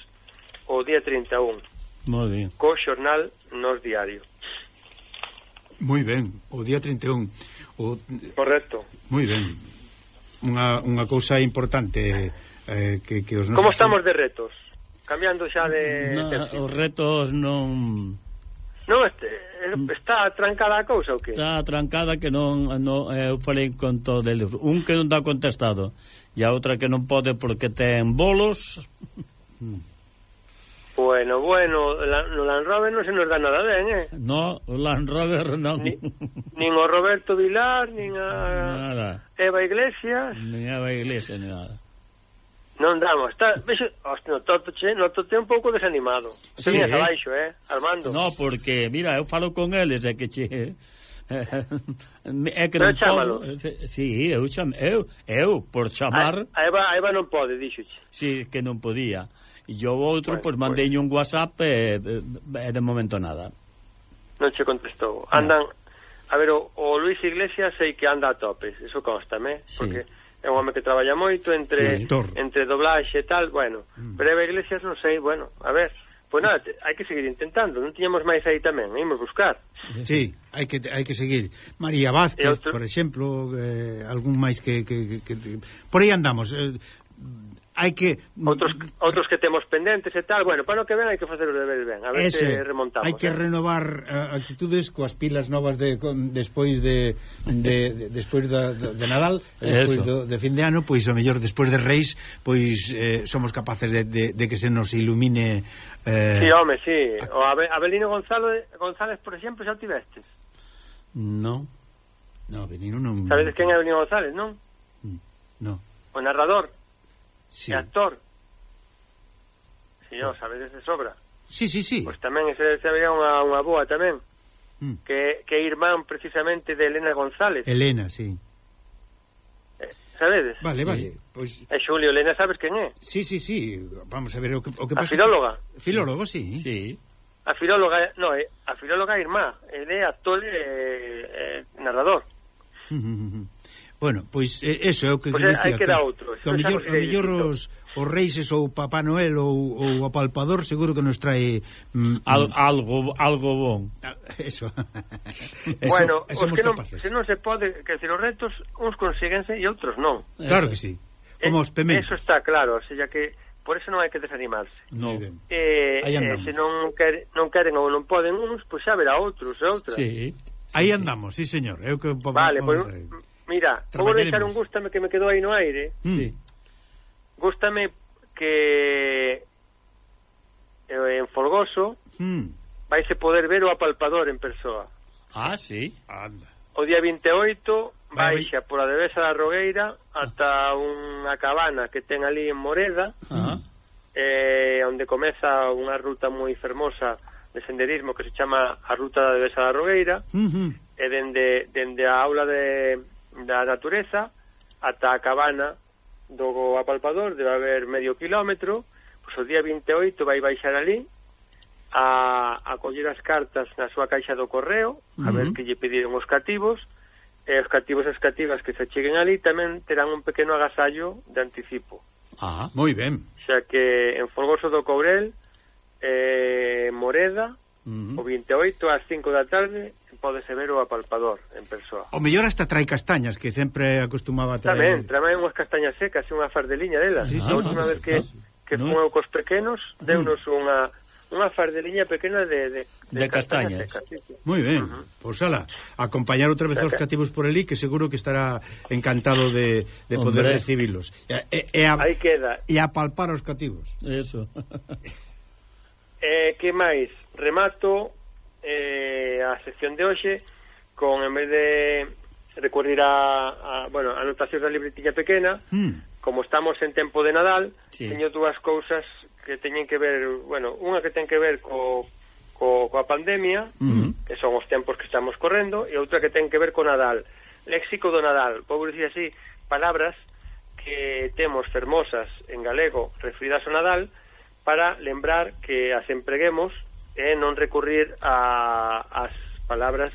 o día 31. Moi ben. Co xornal Nos Diario. Moi ben, o día 31. O... Correcto. Moi ben. Unha, unha cousa importante eh, que, que os... Como estamos de retos? Cambiando xa de... No, os retos non... Non, este Mm. está trancada a cousa ou que? Está trancada que non, non eh, eu falei con todo deles. Un que non dá contestado e a outra que non pode porque ten bolos. Bueno, bueno, la, no Land Rover non se nos dá nada ben, eh? No, o Land Rover non. Ni, nin o Roberto Vilar, nin a nada. Eva Iglesias. Nin Eva Iglesias, ni nada. Non damos, está, vexo, hostia, noto, che, noto un pouco desanimado. Sí, sí, eh? abaixo, eh, Armando. No, porque, mira, eu falo con eles, eh, é que che... é que non chamalo. Sí, eu, cham, eu, eu por chamar... A, a, Eva, a Eva non pode, dixoche. Sí, que non podía. E yo outro, bueno, pois, pues, mandei un WhatsApp e, e de momento nada. Non che contestou. Andan... No. A ver, o, o Luis Iglesias sei que anda a topes, eso constame, sí. porque é un home que traballa moito entre sí, entre doblaxe e tal, bueno, mm. Breve Iglesias non sei, bueno, a ver, Pois pues nada, hai que seguir intentando, non tiñamos máis aí tamén, imos buscar. Sí, hai que hai que seguir. María Vázquez, outro... por exemplo, eh, algún máis que, que, que, que por aí andamos. Eh, hai que outros outros que temos pendentes e tal, bueno, para o que ven hai que facer os deberes ben, a ver se remontamos. Hai que eh. renovar uh, actitudes coas pilas novas de con, despois de, de, de despois da, de, de Nadal, despois do, de fin de ano, pois o mellor despois de Reis, pois eh, somos capaces de, de, de que se nos ilumine eh, Sí, home, sí. O Abe, Abelino Gonzalo González, por exemplo, xa tivestes. No. No, Abelino non. Sabedes quen é Abelino González, non? No. O narrador sí. e actor. Señor, sabedes de sobra. Sí, sí, sí. Pois tamén ese sería unha, unha boa tamén. Mm. Que, que irmán precisamente de Elena González. Elena, sí. Eh, sabedes? Vale, vale. Pois... E Xulio Elena, sabes quen é? Sí, sí, sí. Vamos a ver o que, o que pasa. A filóloga. Que... Filólogo, sí. Sí. A filóloga, no, eh, a filóloga irmá. Ele é actor e eh, eh, narrador. Bueno, pois eso é o que pois pues dicía. Hai que, dar outro. Que o mellor, o mellor os, os Reises ou Papá Noel ou, ou o Apalpador seguro que nos trae mm, Al, mm. algo algo bon. Ah, eso. eso bueno, eso os que non, capaces. se non se pode, que se os retos uns consíguense e outros non. Claro que sí. Como eh, os pementos. Eso está claro, o sea que por eso non hai que desanimarse. No. Eh, eh, se non, quer, non queren ou non poden uns, pois pues xa verá outros e outras. Sí. Aí andamos, sí, señor. Eu que vale, pois, pues, Mira, vou deixar un gústame que me quedou aí no aire. Sí. Gústame que eh, en Folgoso mm. vaise poder ver o apalpador en persoa. Ah, sí. Anda. O día 28 baixa por a Devesa da Rogueira ata unha cabana que ten ali en Moreda, ah. eh, onde comeza unha ruta moi fermosa de senderismo que se chama a Ruta da Devesa da Rogueira, uh -huh. e dende, dende a aula de da natureza ata a cabana do apalpador, debe haber medio kilómetro, pois o día 28 vai baixar ali a, a coller as cartas na súa caixa do correo, a uh -huh. ver que lle pediron os cativos, e os cativos e as cativas que se cheguen ali tamén terán un pequeno agasallo de anticipo. Ah, moi ben. Xa que en Folgoso do Courel, eh, Moreda, uh -huh. o 28 ás 5 da tarde, podese ver o apalpador en persoa. O mellor hasta trai castañas, que sempre acostumaba a traer. Tamén, tamén unhas castañas secas e unha fardeliña delas. Sí, sí, a última no, vez que, no, que no. fun eu cos pequenos, mm. deunos unha unha fardeliña pequena de, de, de, de castañas. castañas. Sí, sí. Moi ben, uh -huh. pois ala, acompañar outra vez aos cativos por elí, que seguro que estará encantado de, de poder Hombre. recibilos. E, e, e a, Aí queda. E a palpar os cativos. Eso. eh, que máis? Remato eh, a sección de hoxe con, en vez de recurrir a, a bueno, a anotacións da libretiña pequena, mm. como estamos en tempo de Nadal, sí. teño dúas cousas que teñen que ver, bueno, unha que ten que ver co, co, coa pandemia, uh que son os tempos que estamos correndo, e outra que ten que ver co Nadal. Léxico do Nadal, vou dicir así, palabras que temos fermosas en galego referidas ao Nadal para lembrar que as empreguemos é non recurrir a, as palabras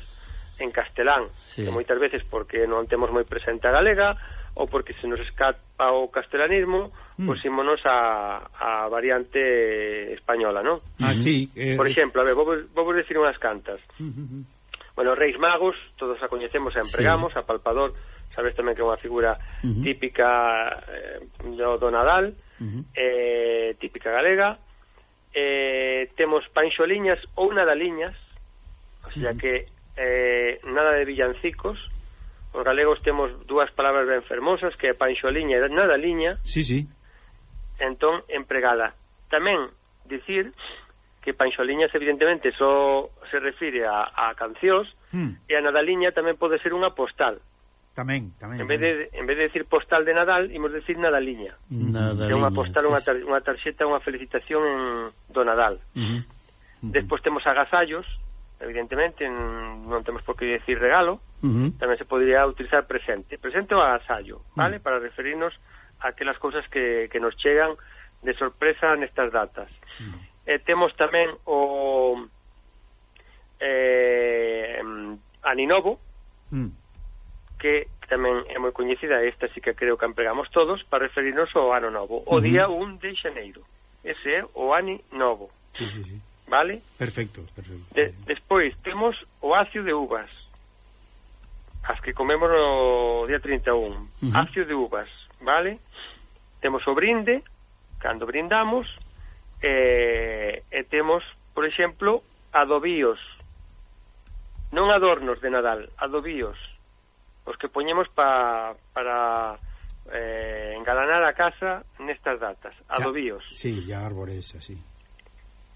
en castelán, sí. que moitas veces porque non temos moi presente a galega ou porque se nos escapa o castelanismo, mm. pois ímonos a, a variante española, non? Ah, sí. Eh... Por exemplo, a ver, vou, vou decir unhas cantas. Mm -hmm. Bueno, Reis Magos, todos a coñecemos e empregamos, sí. a Palpador, sabes tamén que é unha figura uh típica eh, do, do Nadal, uh eh, típica galega, eh, temos panxoliñas ou nadaliñas, o sea que eh, nada de villancicos, os galegos temos dúas palabras ben fermosas, que é panxoliña e nadaliña, sí, sí. entón empregada. Tamén dicir que panxoliñas evidentemente só se refire a, a cancións, mm. e a nadaliña tamén pode ser unha postal, Tamén, tamén. En vez de en vez de decir postal de Nadal, imos decir Nadaliña. Nadaliña. Que é unha postal, unha, tar, unha tarxeta, unha felicitación en, do Nadal. Uh -huh. Despois temos agasallos, evidentemente en, non temos por que decir regalo, uh -huh. tamén se podría utilizar presente. Presente o agasallo, vale? Uh -huh. Para referirnos a aquelas cousas que, que nos chegan de sorpresa nestas datas. Uh -huh. E temos tamén o eh, Aninovo, uh -huh que tamén é moi coñecida, esta sí que creo que empregamos todos, para referirnos ao ano novo, o uh -huh. día 1 de xaneiro. Ese é o ano novo. Sí, sí, sí. Vale? Perfecto, perfecto. De, despois, temos o ácido de uvas, as que comemos no día 31. Uh -huh. Ácido de uvas, vale? Temos o brinde, cando brindamos, eh, e temos, por exemplo, adobíos. Non adornos de Nadal, adobíos os que poñemos pa, para eh, engalanar a casa nestas datas. Adobíos. Sí, ya árbores, así.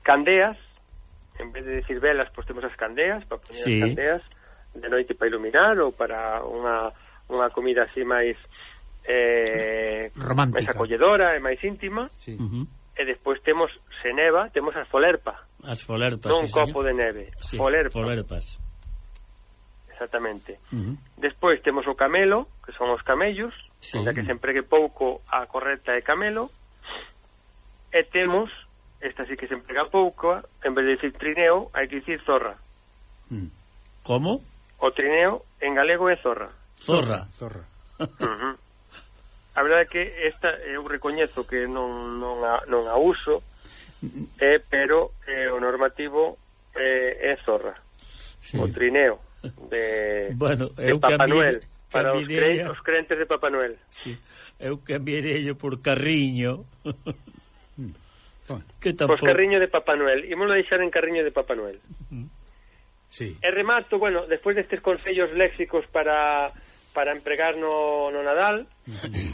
Candeas, en vez de decir velas, pois temos as candeas, para poñer sí. as candeas de noite para iluminar ou para unha, unha comida así máis eh, romántica, máis acolledora e máis íntima. Sí. Uh -huh. E despois temos, se neva, temos as folerpa. As folerpas, Non sí, copo señor. de neve, sí, folerpa. folerpas exactamente. Uh -huh. Despois temos o camelo, que son os camellos, sí. en que se empregue pouco a correta de camelo, e temos, esta sí que se emprega pouco, en vez de decir trineo, hai que dicir zorra. Mm. Como? O trineo en galego é zorra. Zorra. Zorra. Uh -huh. A verdade é que esta eu recoñezo que non, non, a, non a uso, mm. eh, pero eh, o normativo eh, é zorra. Sí. O trineo de, bueno, de eu Papá Noel para os, cre os crentes de Papá Noel. Sí. eu cambiarei por Carriño. Mm. Bueno, que tampouco... Pois Carriño de Papá Noel. Imoslo deixar en Carriño de Papá Noel. Mm-hmm. Sí. e remato, bueno, despois destes consellos léxicos para para empregar no, no Nadal mm-hmm.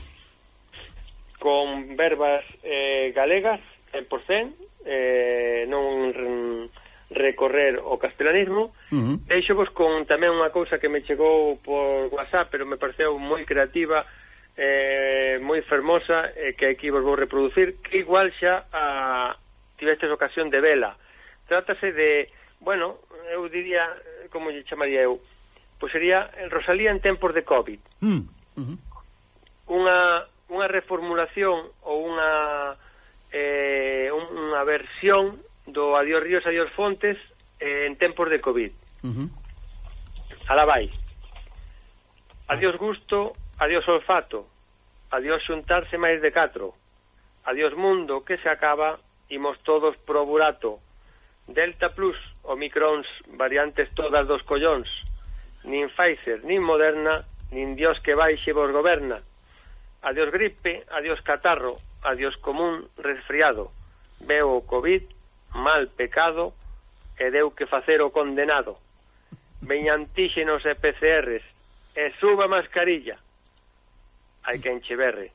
con verbas eh, galegas 100% eh, non recorrer o castellanismo. Uh -huh. Deixovos con tamén unha cousa que me chegou por WhatsApp, pero me pareceu moi creativa, eh, moi fermosa, eh, que aquí vos vou reproducir, que igual xa a, tivestes ocasión de vela. Trátase de, bueno, eu diría, como lle chamaría eu, pois sería Rosalía en tempos de COVID. Mm. Uh -huh. Unha unha reformulación ou unha eh, unha versión do Adiós Ríos, Adiós Fontes eh, en tempos de Covid. Uh -huh. Alá vai. Adiós gusto, adiós olfato, adiós xuntarse máis de catro, adiós mundo que se acaba, imos todos pro burato. Delta Plus, Omicrons, variantes todas dos collóns, nin Pfizer, nin Moderna, nin Dios que baixe vos goberna. Adiós gripe, adiós catarro, adiós común resfriado. Veo o COVID mal pecado e deu que facer o condenado. veñan antíxenos e PCRs e suba mascarilla. Hai que encheberre.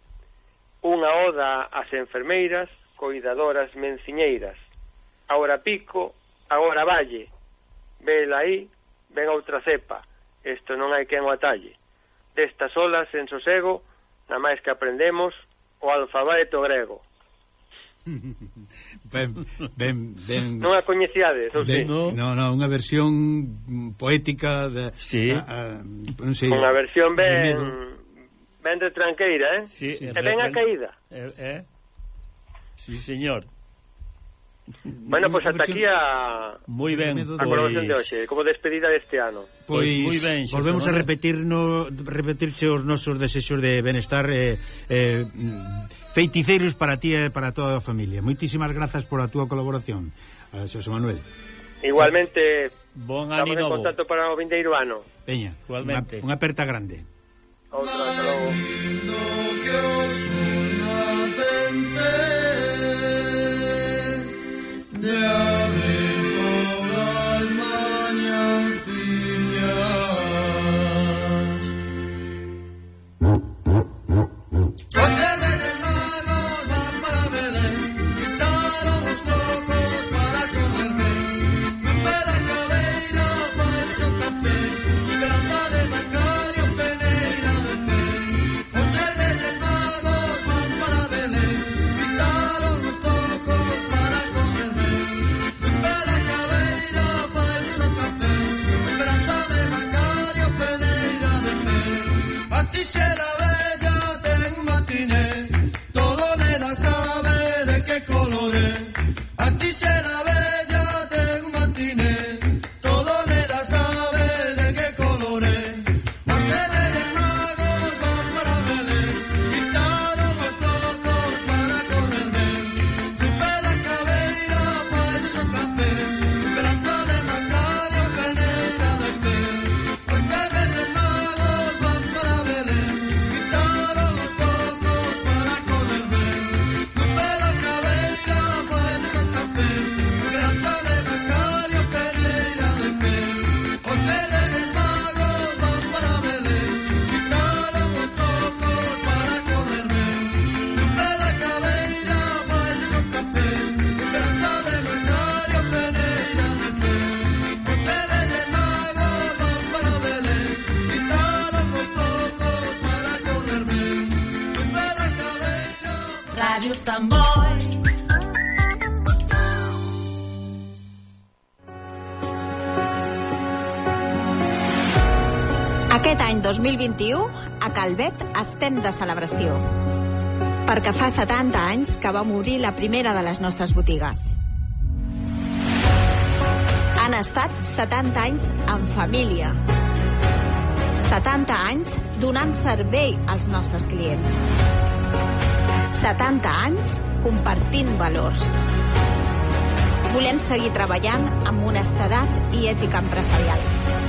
Unha oda ás enfermeiras, coidadoras menciñeiras. Agora pico, agora valle. Vela aí, ven outra cepa. Isto non hai quen o atalle. Destas olas en sosego, na máis que aprendemos, o alfabeto grego. ben, ben, ben... Non a coñecíades, ou ben, sí? Non, non, no, unha versión poética de, sí. a, a, non sei, unha versión ben ben de tranqueira, eh? Sí, sí, ben a caída. Eh, eh? Sí, señor. Bueno, pois pues ata aquí a Moi ben, a colaboración pois... de hoxe, como despedida deste ano. Pois, pois moi ben, xo, volvemos ¿no? a repetir no, repetirche os nosos desexos de benestar eh, eh, feiticeiros para ti e para toda a familia. Moitísimas grazas por a túa colaboración, a Xosé Manuel. Igualmente, bon ano novo. contacto para o vindeiro ano. Veña, Igualmente. Unha, unha aperta grande. Outra, hasta logo. De 2021, a Calvet estem de celebració. Perquè fa 70 anys que va morir la primera de les nostres botigues. Han estat 70 anys en família. 70 anys donant servei als nostres clients. 70 anys compartint valors. Volem seguir treballant amb honestedat i ètica empresarial,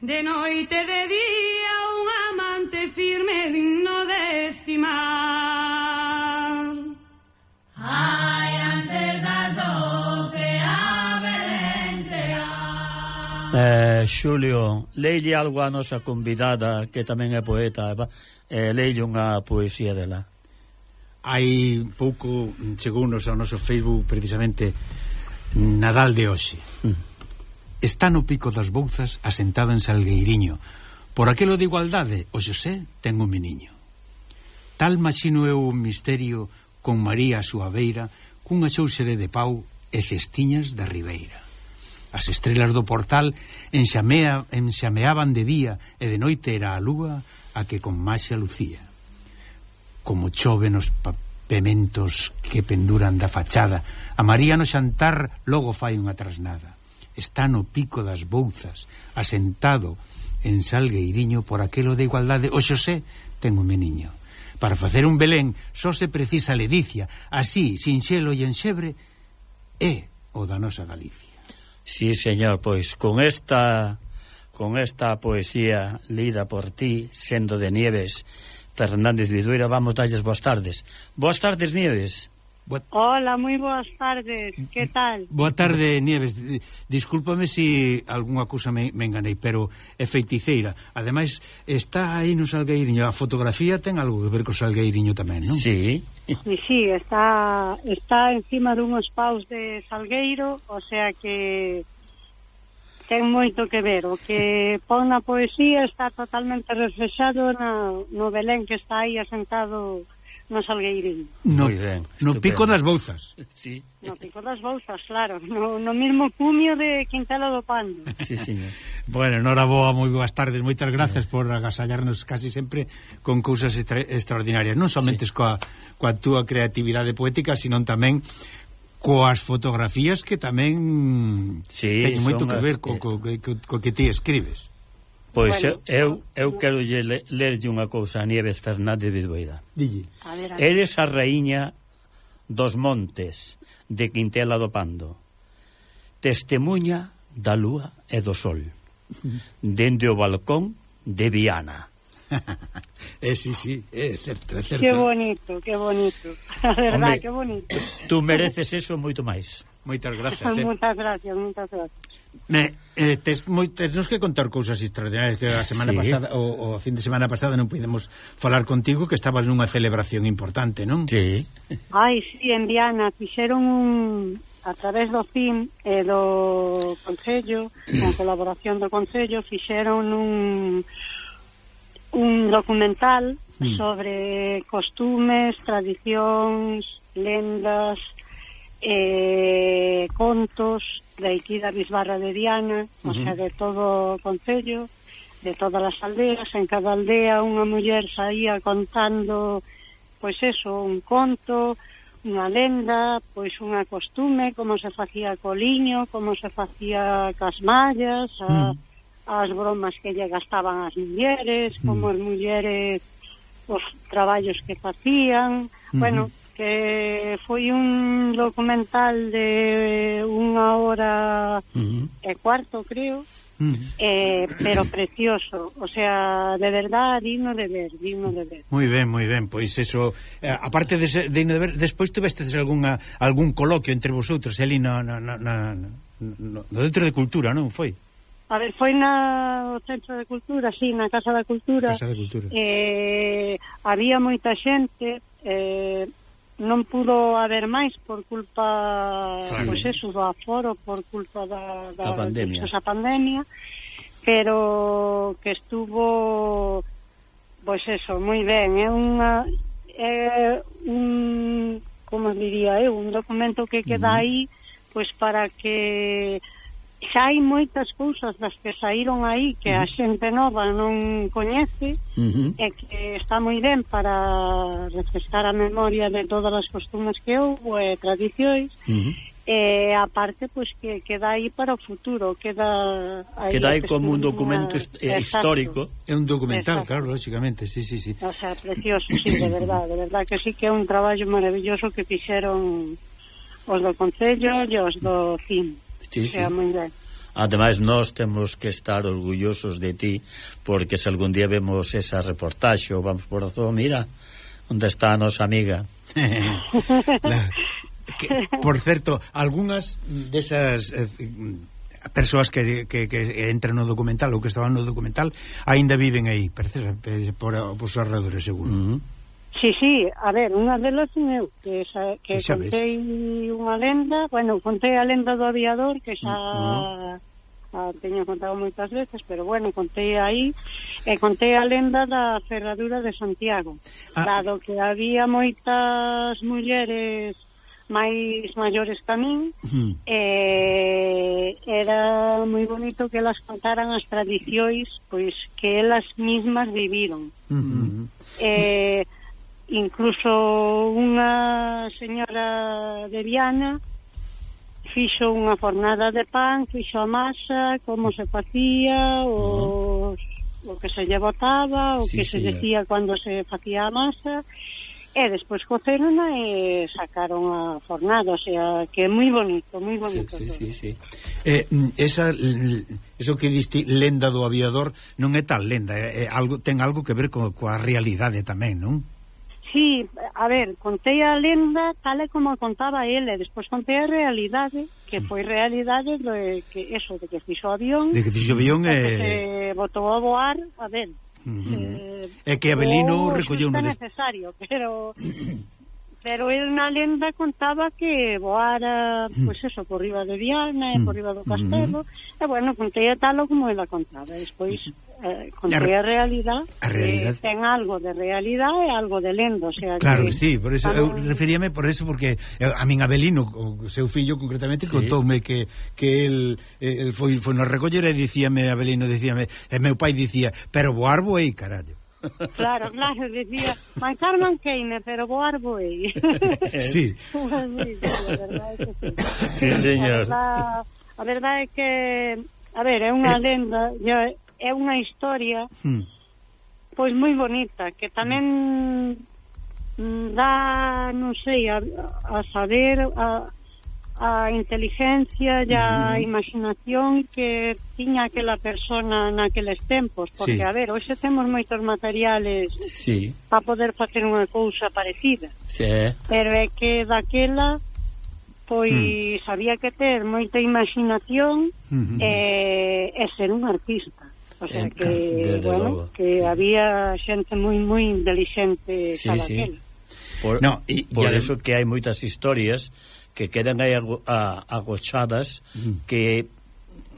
De noite de día un amante firme digno de estimar. Ai, antes das doce a Belén Eh, Xulio, leille algo a nosa convidada que tamén é poeta, eh, leille unha poesía dela. Hai pouco chegounos ao noso Facebook precisamente Nadal de hoxe está no pico das bouzas asentado en Salgueiriño. Por aquelo de igualdade, o Xosé ten un meniño. Tal maxino eu un misterio con María a súa beira, cunha xouxere de pau e cestiñas da ribeira. As estrelas do portal enxamea, enxameaban de día e de noite era a lúa a que con máxia lucía. Como chove nos papementos que penduran da fachada, a María no xantar logo fai unha trasnada está no pico das bouzas, asentado en Salgueiriño por aquelo de igualdade. O Xosé ten un meniño. Para facer un Belén só se precisa ledicia, así, sin xelo e enxebre, é o da nosa Galicia. Sí, señor, pois con esta con esta poesía lida por ti, sendo de Nieves Fernández Vidueira, vamos dalles boas tardes. Boas tardes, Nieves. Boa... Hola, moi boas tardes, que tal? Boa tarde, Nieves, discúlpame se si algunha cousa me, me enganei, pero é feiticeira. Ademais, está aí no Salgueiriño, a fotografía ten algo que ver co Salgueiriño tamén, non? Sí. Sí, está, está encima dunhos paus de Salgueiro, o sea que ten moito que ver. O que pon na poesía está totalmente reflexado na, no Belén que está aí asentado no Salgueirín. No, ben, no estupendo. Pico das Bouzas. Sí. No Pico das Bouzas, claro. No, no mismo cumio de Quintela do Pando. Sí, señor. bueno, Nora moi boas tardes. Moitas gracias por agasallarnos casi sempre con cousas extraordinarias. Non somente sí. coa, coa túa creatividade poética, sino tamén coas fotografías que tamén sí, teñen moito que ver co, co, co, co que ti escribes. Pois bueno, eu, eu quero lle, lerlle unha cousa a Nieves Fernández Bisboida. Dille. A ver, a ver. Eres a raíña dos montes de Quintela do Pando. Testemunha da lúa e do sol. Dende o balcón de Viana. eh, sí, sí, eh, é eh, certo, é certo. Que bonito, que bonito. A verdade, que bonito. Tú mereces eso moito máis. Moitas gracias. Eh. Moitas gracias, moitas gracias. Eh, eh, tes, moi, tes nos que contar cousas extraordinarias que a semana sí. pasada o, o fin de semana pasada non podemos falar contigo que estabas nunha celebración importante, non? Sí. Ai, sí, en Viana fixeron un a través do CIM e do Concello, con colaboración do Concello, fixeron un un documental mm. sobre costumes, tradicións, lendas eh, contos de aquí da Bisbarra de Diana, uh -huh. o sea, de todo o Concello, de todas as aldeas, en cada aldea unha muller saía contando, pois eso, un conto, unha lenda, pois unha costume, como se facía coliño, como se facía cas mallas, a, mm. as bromas que lle gastaban as mulleres, como mm. as mulleres os traballos que facían, mm. bueno, que foi un documental de unha hora uh -huh. e cuarto, creo, uh -huh. eh, pero precioso, o sea, de verdad, digno de ver, digno de ver. Moi ben, moi ben, pois eso, eh, aparte de ser digno de ver, despois tuvestes algunha, algún coloquio entre vosotros, ali na, na, na, na, no, no Centro de Cultura, non foi? A ver, foi na Centro de Cultura, sí, na Casa da Cultura. Casa da Cultura. Eh, había moita xente, eh, non pudo haber máis por culpa, sí. pois eso, do aforo, por culpa da, da, da pandemia. Esa pandemia, pero que estuvo, pois eso, moi ben. É unha, é un, como diría eu, un documento que queda uh -huh. aí, pois para que xa hai moitas cousas das que saíron aí que a xente nova non coñece uh -huh. e que está moi ben para refrescar a memoria de todas as costumes que houve e tradicións uh -huh. e aparte pois, que queda aí para o futuro queda aí queda aí como un documento una... Eh, histórico é un documental, Exacto. claro, lógicamente sí, sí, sí. o sea, precioso, sí, de verdade de verdade que sí que é un traballo maravilloso que fixeron os do Concello e os do CIM Sí, sí. Moi ben. Ademais, nós temos que estar orgullosos de ti, porque se algún día vemos esa reportaxe ou vamos por todo, mira, onde está a nosa amiga. La, que, por certo, algunhas desas... Eh, persoas que, que, que entran no documental ou que estaban no documental aínda viven aí, parece, por, por os arredores seguro. Uh -huh. Sí, sí, a ver, unha delas sin eu, que, xa, que xa contei unha lenda, bueno, contei a lenda do aviador, que xa uh -huh. a, teño contado moitas veces, pero bueno, contei aí, e contei a lenda da ferradura de Santiago, ah. dado que había moitas mulleres máis maiores que a min mm. eh, era moi bonito que elas contaran as tradicións pois que elas mismas viviron mm -hmm. eh, incluso unha señora de Viana fixo unha fornada de pan, fixo a masa, como se facía, o, o que se lle botaba, o sí, que se señor. decía cando se facía a masa, e despois cocerona e sacaron a fornada, o sea, que é moi bonito, moi bonito. Sí, sí, todo. sí. Eh, esa, eso que diste lenda do aviador non é tal lenda, é, é algo, ten algo que ver co, coa realidade tamén, non? Sí, a ver, contei a lenda tal e como contaba ele, eh, despois contei a realidade, que foi realidade do que eso, de que fixo avión. De que fixo avión e... Eh... botou a voar, a ver. Uh -huh. eh, é que Abelino oh, recolleu... Non é necesario, pero... Pero el na lenda contaba que voara, pois pues eso, por riba de Viana, mm. por riba do mm-hmm. castelo, mm. e bueno, contei tal como ela contaba. Despois, eh, contei a, a realidad, a realidad. Eh, ten algo de realidad e algo de lenda, o sea, Claro que, que sí, por eso, tamén... eu referíame por eso, porque eh, a min Abelino, o seu fillo concretamente, sí. contoume que, que el, eh, el foi, foi no recoller e dicíame, Abelino, dicíame, e meu pai dicía, pero voar voei, carallo. Claro, claro, decía, mai Carmen Keine, pero voar voy. Sí. sí, a verdade é que sí. sí, señor. A, a verdade é que, a ver, é unha eh, lenda, é unha historia hmm. pois moi bonita, que tamén hmm. dá, non sei, a, a saber a, a inteligencia e a imaginación que tiña aquela persona naqueles tempos, porque sí. a ver, hoxe temos moitos materiales sí. para poder facer unha cousa parecida. Sí. Pero é que daquela pois mm. había que ter moita imaginación mm -hmm. e, e ser un artista. O sea en, que, de, de bueno, logo. que había xente moi moi intelixente sí, cada sí. Aquel. Por, no, y, por y eso que hai moitas historias que quedan aí ago, a, agochadas mm. que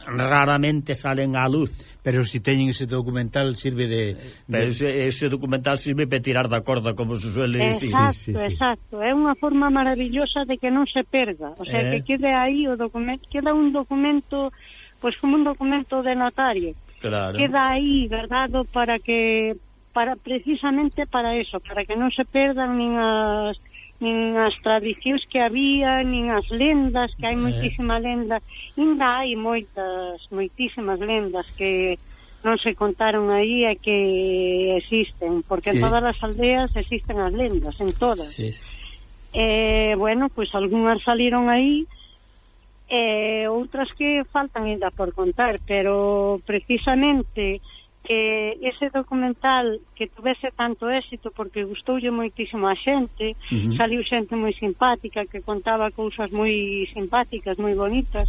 raramente salen á luz. Pero si teñen ese documental sirve de... Pero ese, ese documental sirve para tirar da corda, como se suele decir. Exacto, sí, sí, sí. exacto. É unha forma maravillosa de que non se perda. O sea, eh... que quede aí o documento... Queda un documento, pois pues, como un documento de notario. Claro. Queda aí, verdado, para que... Para, precisamente para eso, para que non se perdan nin as nin as tradicións que había, nin as lendas, que hai eh. moitísima lenda, ainda hai moitas, moitísimas lendas que non se contaron aí e que existen, porque sí. en todas as aldeas existen as lendas, en todas. Sí. Eh, bueno, pois algunhas saliron aí, e eh, outras que faltan ainda por contar, pero precisamente que ese documental que tuvese tanto éxito porque gustoulle moitísimo a xente, uh -huh. saliu xente moi simpática que contaba cousas moi simpáticas, moi bonitas.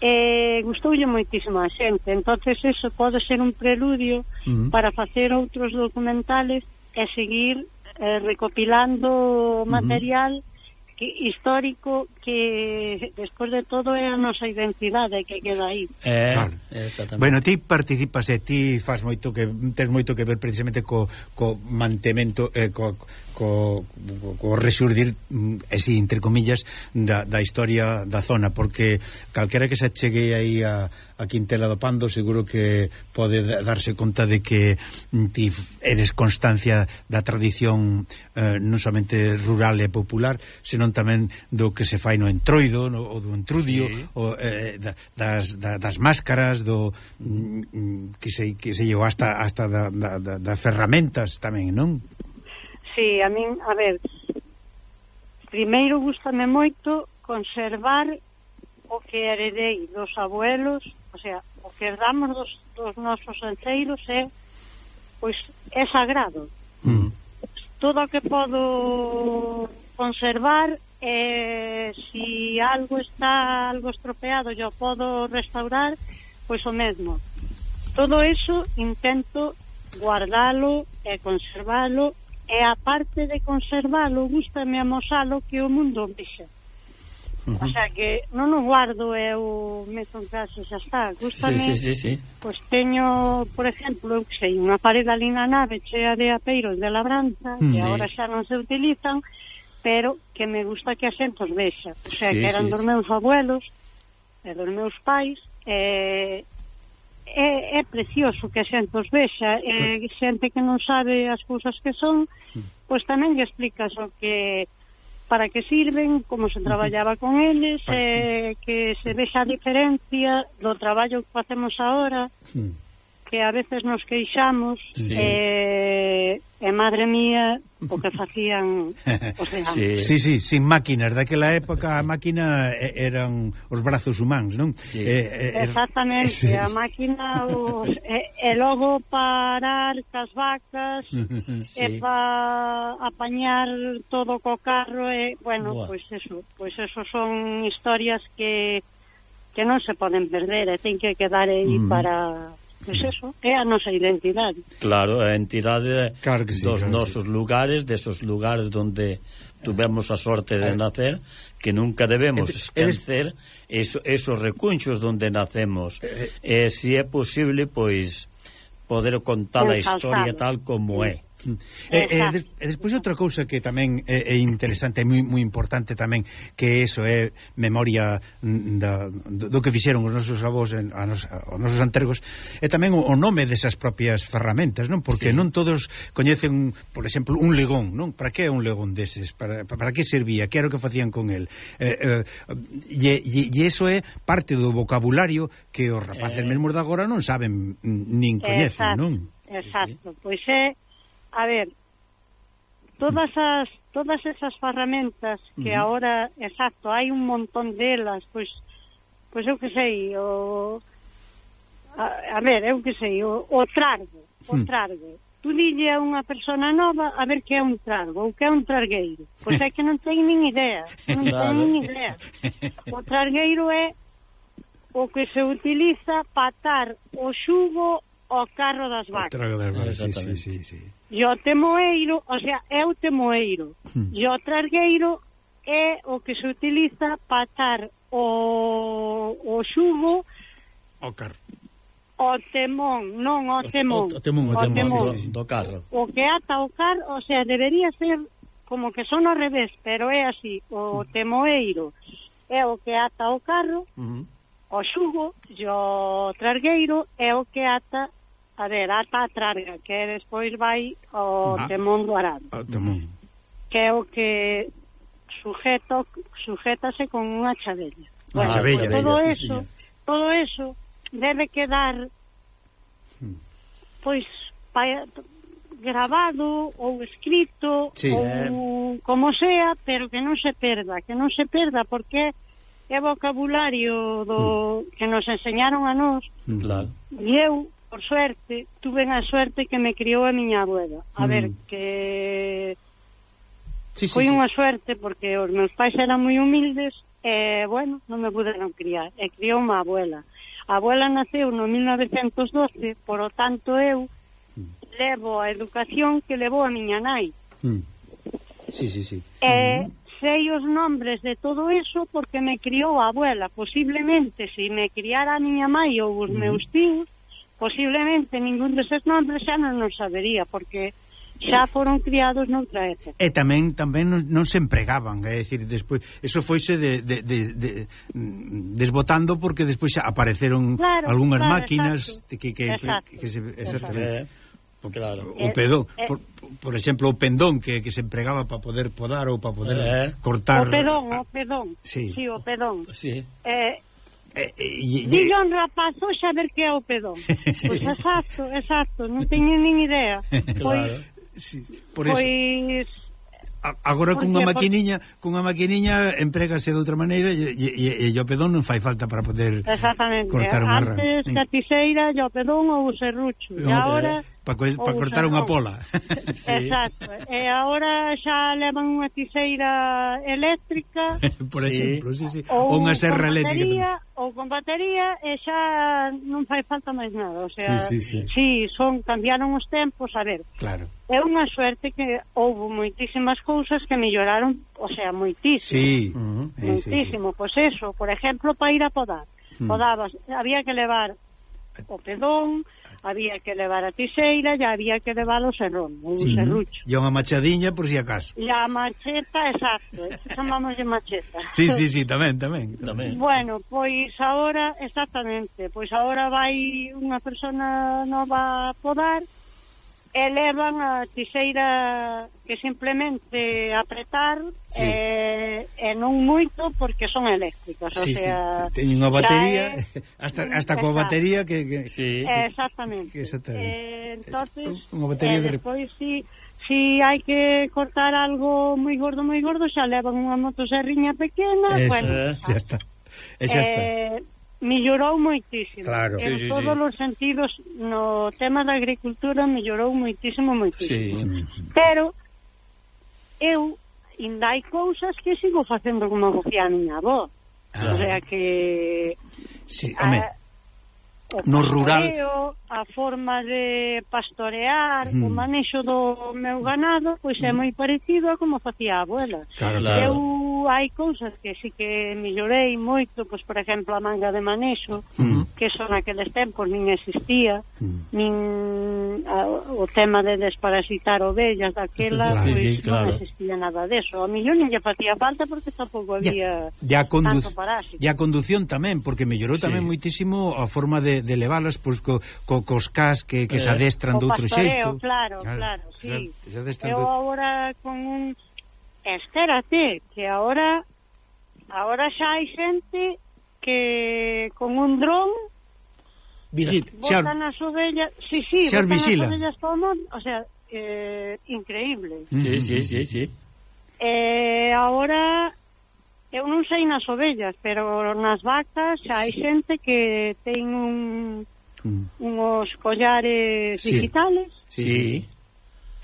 Eh, gustoulle moitísimo a xente, entonces eso pode ser un preludio uh -huh. para facer outros documentales e seguir eh, recopilando material uh -huh. material que histórico que despois de todo é a nosa identidade que queda aí. Eh, eh claro. Bueno, ti participas e ti fas moito que tes moito que ver precisamente co, co mantemento eh, co, co, co resurdir mm, eh, así, entre comillas da, da historia da zona porque calquera que se chegue aí a, a Quintela do Pando seguro que pode darse conta de que mm, ti eres constancia da tradición eh, non somente rural e popular senón tamén do que se fai no entroido no, ou do entrudio sí. o, eh, da, das, da, das máscaras do mm, mm que sei que se llevou hasta hasta da, da, da ferramentas tamén, non? Sí, a min, a ver, primeiro gustame moito conservar o que heredei dos abuelos, o sea, o que herdamos dos, dos nosos anceiros é pois é sagrado. Mm. Todo o que podo conservar é, eh, si algo está algo estropeado yo podo restaurar pois o mesmo todo eso intento guardalo e conservalo e a parte de conservalo gustame amosalo que o mundo vexa uh -huh. o sea que non o guardo e o meto en casa xa está gustame, sí, sí, sí, sí. pois teño por exemplo, eu sei, unha parede ali na nave chea de apeiros de labranza mm, que sí. agora xa non se utilizan pero que me gusta que a xente os vexa o sea sí, que eran sí, dos meus abuelos e dos meus pais e é, é precioso que a xente os vexa e xente que non sabe as cousas que son pois tamén lle explicas o que para que sirven, como se traballaba con eles, eh, que se vexa a diferencia do traballo que facemos agora, sí que a veces nos queixamos sí. eh, e madre mía o que facían os de sí. sí, sí, sin máquinas daquela época a máquina eh, eran os brazos humanos, non? Sí. Eh, eh, er- Exactamente, sí. a máquina os, e, e logo parar cas vacas sí. e pa apañar todo co carro e, bueno, pois pues eso pois pues eso son historias que que non se poden perder e ten que quedar aí mm. para Pois pues eso, é a nosa identidade. Claro, a entidade claro sí, dos claro nosos sí. lugares, desos lugares onde tuvemos a sorte de nacer, que nunca debemos esquecer eso, esos recunchos onde nacemos. E se é posible, pois, poder contar a historia tal como é. Mm. E, e, e despois outra cousa que tamén é, é interesante, e moi, moi importante tamén que eso é memoria da, do, do que fixeron os nosos avós en, a nos, a, os nosos antergos e tamén o, o nome desas propias ferramentas, non? Porque sí. non todos coñecen, por exemplo, un legón, non? Para que é un legón deses? Para, para que servía? Que era o que facían con el? Eh, eh, e, e, e eso é parte do vocabulario que os rapaces eh. mesmos de agora non saben nin coñecen, non? Exacto, pois é a ver, todas as todas esas ferramentas que uh -huh. agora, exacto, hai un montón delas, pois pois eu que sei, o a, a ver, eu que sei, o, o trargo, o hmm. trargo. Tú dille a unha persona nova a ver que é un trargo ou que é un trargueiro. Pois é que non ten nin idea, non ten nin idea. O trargueiro é o que se utiliza para atar o xugo ao carro das vacas. O trago das vacas, sí, sí, sí, sí. E o temoeiro, o sea, é o temoeiro. Hmm. E o trasgueiro é o que se utiliza para atar o, o xugo ao carro. O temón, non o temón. O, o, o temón, o, o temón, temón. Do, do carro. O que ata o carro, o sea, debería ser como que son ao revés, pero é así, o hmm. temoeiro é o que ata o carro, uh -huh. o xugo e o trasgueiro é o que ata a ver, ata a Trarga, que despois vai ao ah, Temón do Arado. O Temón. Que é o que sujeto, sujetase con unha chavella. Ah, bueno, chavella, pues, todo eso, sí, todo eso debe quedar hmm. pois pa, grabado ou escrito sí, ou eh. como sea, pero que non se perda, que non se perda porque é vocabulario do mm. que nos enseñaron a nós. Hmm. Claro. E eu por suerte, tuve a suerte que me criou a miña abuela. A mm. ver, que... Sí, sí, foi sí. unha suerte porque os meus pais eran moi humildes e, bueno, non me puderon criar. E criou unha abuela. A abuela naceu no 1912, por o tanto eu mm. levo a educación que levou a miña nai. Mm. Sí, sí, sí. E mm. sei os nombres de todo eso porque me criou a abuela. Posiblemente, se me criara a miña mãe ou os mm. meus tíos, posiblemente ningún deses nombres xa non nos sabería, porque xa foron criados noutra época. E tamén tamén non, non se empregaban, é dicir, despois eso foise de, de, de, de desbotando porque despois xa apareceron claro, algunhas claro, máquinas exacto. que que, exacto, que se exactamente. Eh, exacto. Claro. O pedón, eh, eh, por, por exemplo, o pendón que, que se empregaba para poder podar ou para poder eh, cortar. O pedón, o pedón. Sí, sí o pedón. Sí. Eh, Eh, eh, Dile eh, a un rapaz hoxe a ver que é o pedón. Pois exacto, exacto, non teño nin idea. Pois, sí, por eso. pois agora cunha maquiniña, cunha maquiniña emprégase de outra maneira e, e, e, e o pedón non fai falta para poder Exactamente. cortar unha rama. Antes mm. que a tiseira, o pedón ou o serrucho. E agora para pa cortar unha pola. sí. Exacto. E agora xa levan unha tiseira eléctrica, por exemplo, sí, sí, sí. ou unha serra eléctrica. Batería, ou con batería e xa non fai falta máis nada, o sea, sí, sí, sí. sí son cambiaron os tempos, a ver. Claro é unha suerte que houve moitísimas cousas que melloraron, o sea, moitísimo. Sí, moitísimo, sí, sí. pois pues eso, por exemplo, para ir a podar. Hmm. Podabas, había que levar o pedón, había que levar a tiseira e había que levar o serrón, o sí. serrucho. E unha machadiña por si acaso. E a macheta, exacto, chamamos de macheta. Sí, sí, sí, tamén, tamén. tamén. Bueno, pois agora, exactamente, pois agora vai unha persona nova a podar elevan a tixeira que simplemente apretar sí. e, e non moito porque son eléctricas, sí, o sea, sí. teñen unha batería hasta hasta coa batería que, que sí. exactamente. Que exactamente. Eh, entonces, unha batería eh, de despois si Si hai que cortar algo moi gordo, moi gordo, xa levan unha motoserriña pequena, Eso, bueno, xa, xa está. E xa eh, está. Millorou moitísimo. Claro. En sí, sí, todos sí. os sentidos, no tema da agricultura, mellorou moitísimo, moitísimo. Sí. Pero, eu, ainda hai cousas que sigo facendo como facía a miña avó. Ah. O sea que... Sí, home, a, o no pastoreo, rural... A forma de pastorear, mm. o manexo do meu ganado, pois é moi parecido a como facía a abuela. Claro, claro. Eu hai cousas que sí que mellorei moito, pois por exemplo a manga de manexo, uh -huh. que son aqueles tempos nin existía, uh -huh. nin a, o tema de desparasitar ovellas daquela, claro, pois sí, claro. non existía nada deso. A millón lle facía falta porque tampouco había ya, ya condu... tanto parásito. E a condución tamén, porque mellorou tamén moitísimo a forma de, de leválas pois, co, co, cos cas que, que eh, se adestran de outro xeito. claro, claro, claro, sí. Se, se eu do... agora con un Espérate, que ahora ahora xa hai xente que con un dron Vigil, botan as ovellas, sí, sí, xar botan vigila. as ovellas como, o sea, eh, increíble. Sí, sí, sí, sí. Eh, ahora eu non sei nas ovellas, pero nas vacas xa hai sí. xente que ten un mm. unhos collares sí. digitales. Sí. sí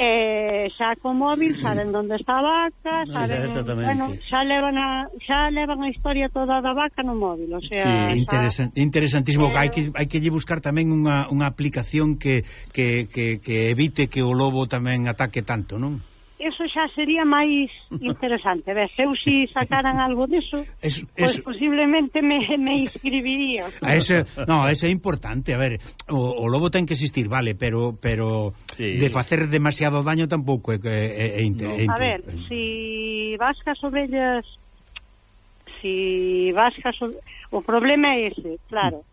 eh, xa co móvil saben onde está a vaca, saben, xa, bueno, xa levan a xa levan a historia toda da vaca no móvil, o sea, sí, interesan, xa, interesantísimo, eh, hai que hai que lle buscar tamén unha, unha aplicación que, que, que, que evite que o lobo tamén ataque tanto, non? eso xa sería máis interesante. Ves, eu si sacaran algo diso, es, pois pues posiblemente me, me inscribiría. A ese, no, ese é importante, a ver, o, o lobo ten que existir, vale, pero pero sí. de facer demasiado daño tampouco é, é, é, inter, no. é inter, A ver, eh. si vas cas ovellas si vas cas o problema é ese, claro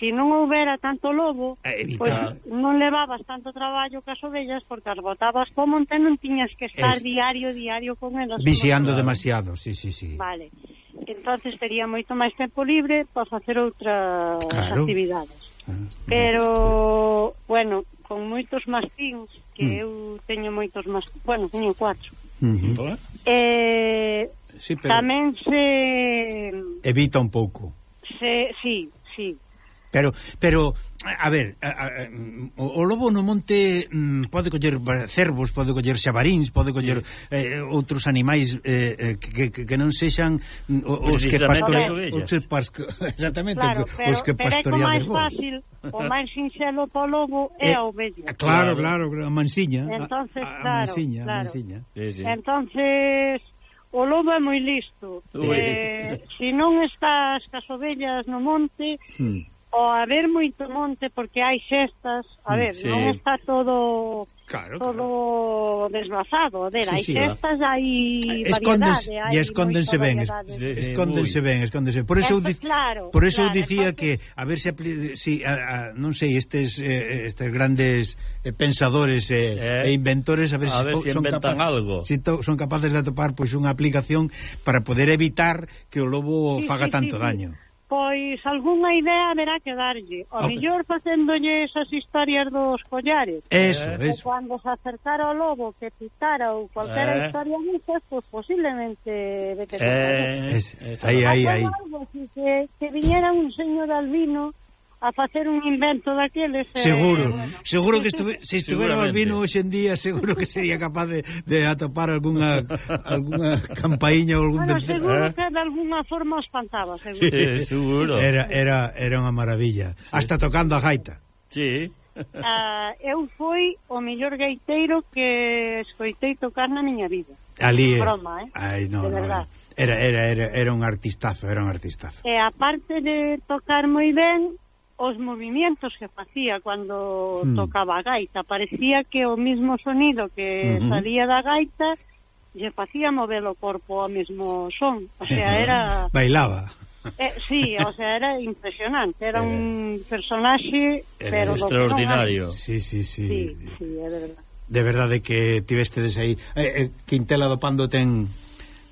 se non houbera tanto lobo, eh, pois non levabas tanto traballo que as ovellas porque as botabas como monte non tiñas que estar es... diario, diario con elas. Vixiando demasiado, sí, sí, sí. Vale. Entonces tería moito máis tempo libre para facer outras claro. actividades. Ah, Pero, bueno, con moitos mastíns, que mm. eu teño moitos mastíns, bueno, teño cuatro. Uh -huh. eh, sí, pero... Tamén se... Evita un pouco. Se, sí, sí Pero, pero a ver, a, a, o, o lobo no monte mm, pode coller cervos, pode coller xabaríns, pode coller sí. eh, outros animais eh, eh que, que, que non sexan mm, os que pastorea, os que pasco, exactamente, claro, pero, os que pastorea pero é máis fácil, o máis sinxelo para o lobo é eh, a ovella. Ah, claro, claro, a mansiña, Entonces, a, a, claro, mansiña, claro. a mansiña. Sí, sí. Entonces o lobo é moi listo. Ui. Eh, se si non estás cas ovellas no monte, hmm o haber moito monte porque hai xestas, a mm, ver, sí. non está todo claro, todo claro. desbazado, a ver, sí, hai sí, xestas, hai escondes, variedade, hai escóndense ben, sí, sí, escóndense muy. ben, escóndense. Por eso Esto, claro, por eso claro, dicía entonces... que a ver se si, a, a, non sei, estes eh, estes grandes eh, pensadores eh, eh, e inventores a ver, a si, ver si son capaces algo. Si to, son capaces de atopar pois pues, unha aplicación para poder evitar que o lobo sí, faga sí, tanto sí, daño. Sí. Pois algunha idea haberá que darlle. O okay. mellor facéndolle esas historias dos collares. Eso, eh, eso. Cando se acercara o lobo que pitara ou cualquera eh. historia desas, pois pues, posiblemente... De que eh, es, es, aí, aí, aí. Que, que viñera un señor albino a facer un invento daqueles eh, seguro, eh, bueno. seguro que estuve, se estuvera albino hoxe en día seguro que sería capaz de, de atopar alguna alguna campaíña ou algún bueno, seguro ¿Eh? que de alguna forma os espantaba seguro, sí, seguro. Era, era, era unha maravilla sí. hasta tocando a gaita sí. ah, eu foi o mellor gaiteiro que escoitei tocar na miña vida Ali, broma, eh? Ai, no, de no, verdad era, era, era, era un artistazo era un artistazo e aparte de tocar moi ben os movimientos que facía cando mm. tocaba a gaita. Parecía que o mismo sonido que uh salía da gaita lle facía mover o corpo ao mesmo son. O sea, era... Bailaba. Eh, sí, o sea, era impresionante. Era, era... un personaxe, era pero... Extraordinario. No sí, sí, sí. Sí, sí, é verdade. De verdade que tivestedes aí. Eh, eh, Quintela do Pando ten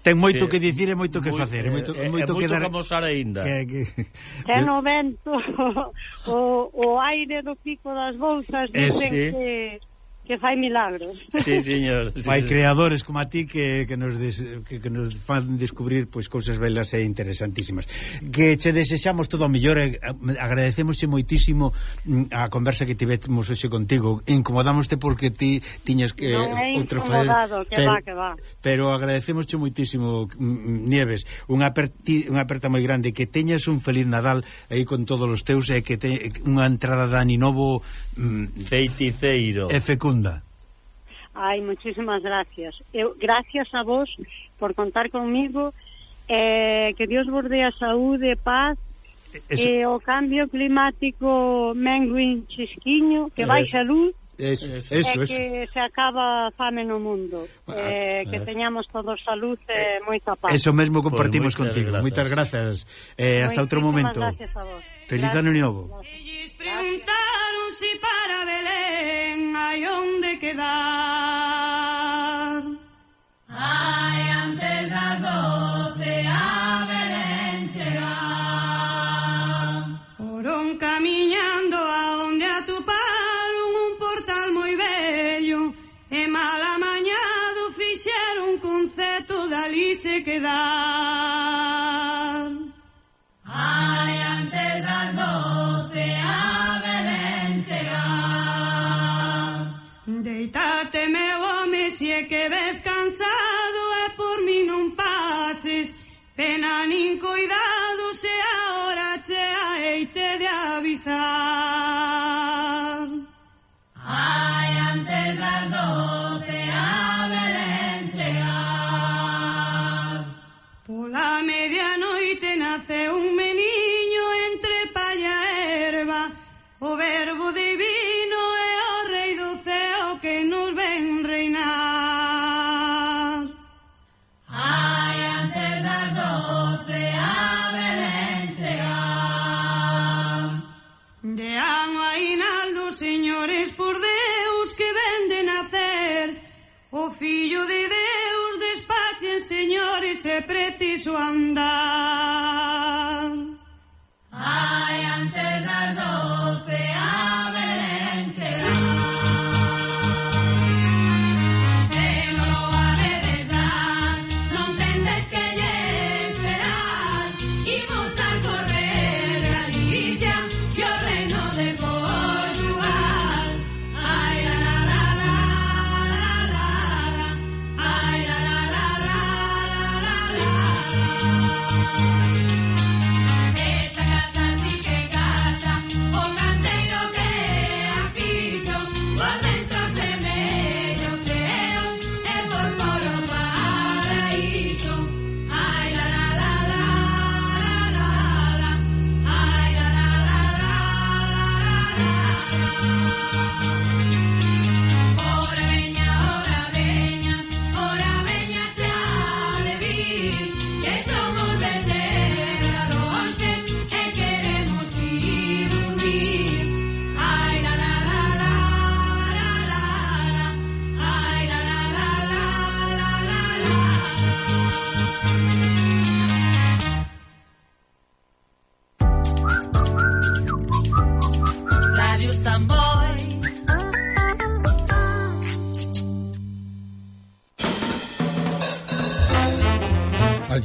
ten moito sí. que dicir e moito que facer, e moito, eh, moito, moito que dar. como mostrar aínda. Que, que... Ten o vento, o, o aire do pico das bolsas, dicen eh, sí. que que fai milagros. Sí, señor. Sí, Hai creadores como a ti que, que, nos des, que, que nos fan descubrir pois pues, cousas belas e interesantísimas. Que che desexamos todo o mellor e moitísimo mm, a conversa que tivemos hoxe contigo. Incomodámoste porque ti tiñas que non é outro incomodado, fader, que pero, va, que va. Pero agradecémosche moitísimo mm, mm, Nieves, unha aperti, unha aperta moi grande que teñas un feliz Nadal aí con todos os teus e que te, unha entrada de Ani Novo Feiticeiro. E fecunda. Ai, moitísimas gracias. Eu, gracias a vos por contar conmigo. Eh, que Dios vos dé a saúde paz Eso... e o cambio climático menguin chisquiño que baixa luz Eso, eso, é eso, que se acaba a fame no mundo. Eh, que teñamos todos salud e eh, moita paz. Eso mesmo compartimos pues, contigo, moitas grazas. Eh, Hasta outro momento. Feliz ano novo. Gracias si para Belén hai onde quedar. Ay, antes das doce a Belén chegar. Foron camiñando aonde atuparon un portal moi bello e mal amañado fixeron conceto dali se quedar. Ay, antes das doce Escoitate, meu home, se é que ves can preciso andar.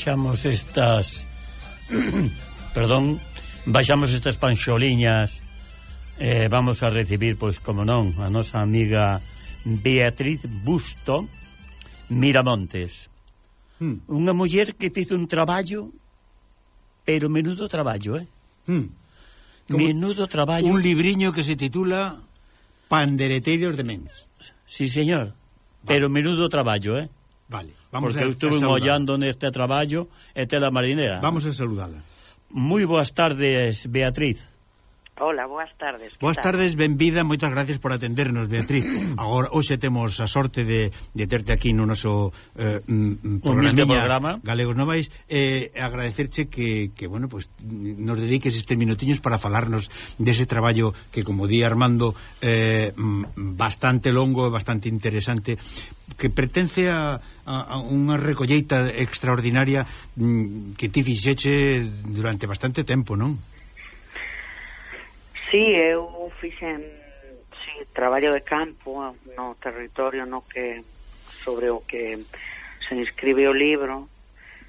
baixamos estas perdón, baixamos estas panxoliñas eh, vamos a recibir, pois como non, a nosa amiga Beatriz Busto Miramontes. Hmm. Unha muller que tizo un traballo, pero menudo traballo, eh? Hmm. Como menudo traballo. Un libriño que se titula Pandereteiros de Mens. Sí, señor. Vale. Pero menudo traballo, eh? Vale. Vamos porque a, eu estuve a mollando neste traballo e tela marinera. Vamos a saludala. Moi boas tardes, Beatriz. Hola, boas tardes. Boas tal? tardes, benvida, moitas gracias por atendernos, Beatriz. Agora, hoxe temos a sorte de, de terte aquí no noso eh, mm, mm, programa Galegos Novais, eh, agradecerche que, que bueno, pues, nos dediques estes minutiños para falarnos dese traballo que, como di Armando, eh, mm, bastante longo e bastante interesante, que pertence a, a, a unha recolleita extraordinaria que ti fixeche durante bastante tempo, non? Sí, eh, eu fixen sí, traballo de campo no territorio no que sobre o que se inscribe o libro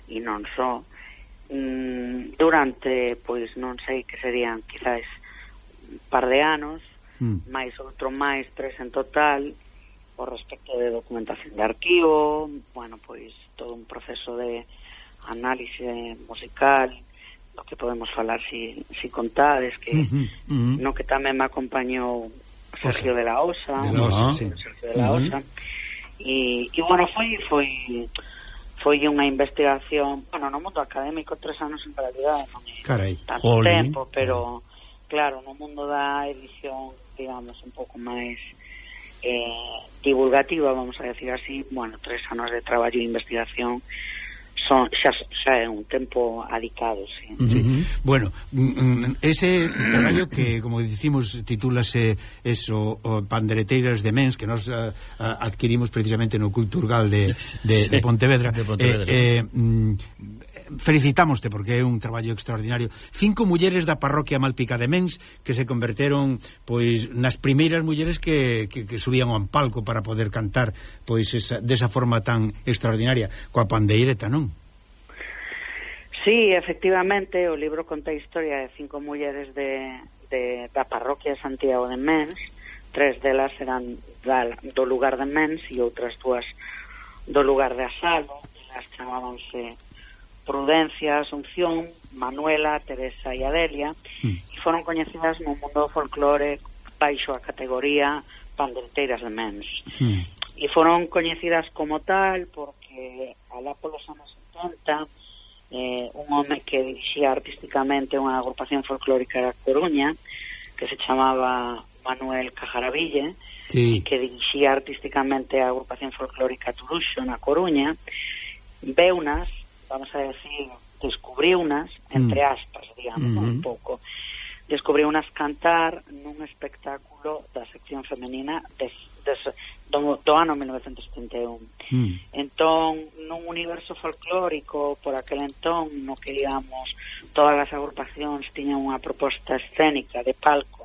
e non só mm, durante pois non sei que serían quizás un par de anos mm. máis outro máis tres en total o respecto de documentación de arquivo bueno pois todo un proceso de análise musical do que podemos falar si, si contades que uh -huh, uh -huh. no que tamén me acompañou Sergio de la Osa, de la Osa sí. Sergio de la Osa uh -huh. e, e bueno, foi foi foi unha investigación bueno, no mundo académico tres anos en realidad non Carai, tanto Jolín. tempo pero claro, no mundo da edición digamos un pouco máis eh, divulgativa vamos a decir así, bueno, tres anos de traballo e investigación son xa, xa é un tempo adicado, sí. Uh -huh. sí. Bueno, mm, mm, ese traballo que, como dicimos, titúlase eso, o Pandereteiras de Mens, que nós uh, eh, eh, adquirimos precisamente no Culturgal de, de, sí. de Pontevedra, de Pontevedra. Eh, eh, mm, felicitámoste porque é un traballo extraordinario. Cinco mulleres da parroquia Malpica de Mens que se converteron pois nas primeiras mulleres que, que, que subían ao palco para poder cantar pois esa, desa forma tan extraordinaria coa pandeireta, non? Sí, efectivamente, o libro conta a historia de cinco mulleres de, de, da parroquia Santiago de Mens, tres delas eran da, do lugar de Mens e outras dúas do lugar de Asalo, elas chamábanse Prudencia, Asunción, Manuela, Teresa e Adelia, mm. e foron coñecidas no mundo do folclore baixo a categoría panderteiras de mens. Mm. E foron coñecidas como tal porque alá polos anos 70 eh, un home que dirixía artísticamente unha agrupación folclórica da Coruña que se chamaba Manuel Cajaraville sí. que dirixía artísticamente a agrupación folclórica Turuxo na Coruña veunas vamos a decir, descubrí unas, entre mm. aspas, digamos, uh -huh. un mm-hmm. pouco, descubrí unas cantar nun espectáculo da sección femenina des, des, do, do ano 1971. Mm. Entón, nun universo folclórico por aquel entón, no que, digamos, todas as agrupacións tiñan unha proposta escénica de palco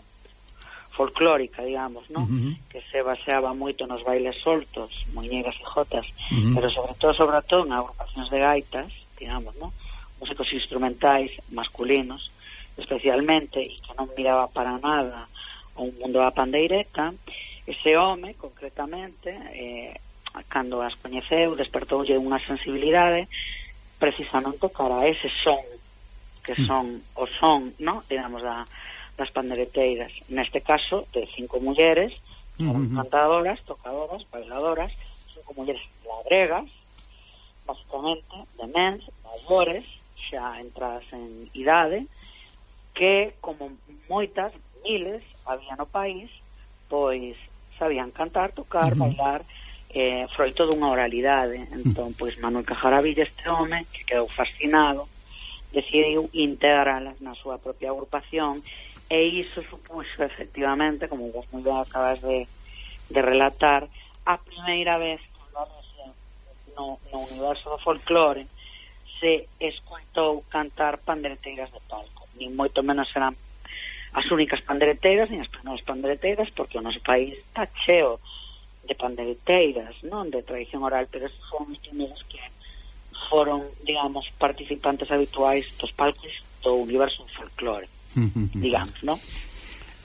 folclórica, digamos, ¿no? Uh -huh. Que se baseaba moito nos bailes soltos, muñeiras e jotas, uh -huh. pero sobre todo, sobre todo, en agrupacións de gaitas, digamos, ¿no? Músicos instrumentais masculinos, especialmente, e que non miraba para nada o mundo da pandeireta, ese home, concretamente, eh, cando as coñeceu, despertoulle unha sensibilidade, precisamente cara a ese son, que mm. son o son, ¿no? Digamos, da, das pandereteiras. Neste caso, de cinco mulleres, uh -huh. cantadoras, tocadoras, bailadoras, cinco mulleres labregas, basicamente, de mens, maiores, xa entradas en idade, que, como moitas, miles, había no país, pois sabían cantar, tocar, uh -huh. bailar, eh, froito dunha oralidade. Entón, pois, Manuel Cajaravilla, este home, que quedou fascinado, decidiu integralas na súa propia agrupación E iso supuxo, efectivamente, como vos moi ben acabas de, de relatar, a primeira vez que no, no universo do folclore se escoitou cantar pandereteiras de palco. Nin moito menos eran as únicas pandereteiras, nin as primeiras pandereteiras, porque o noso país está cheo de pandereteiras, non de tradición oral, pero esos son os primeiros que foron, digamos, participantes habituais dos palcos do universo do folclore. digamos, non?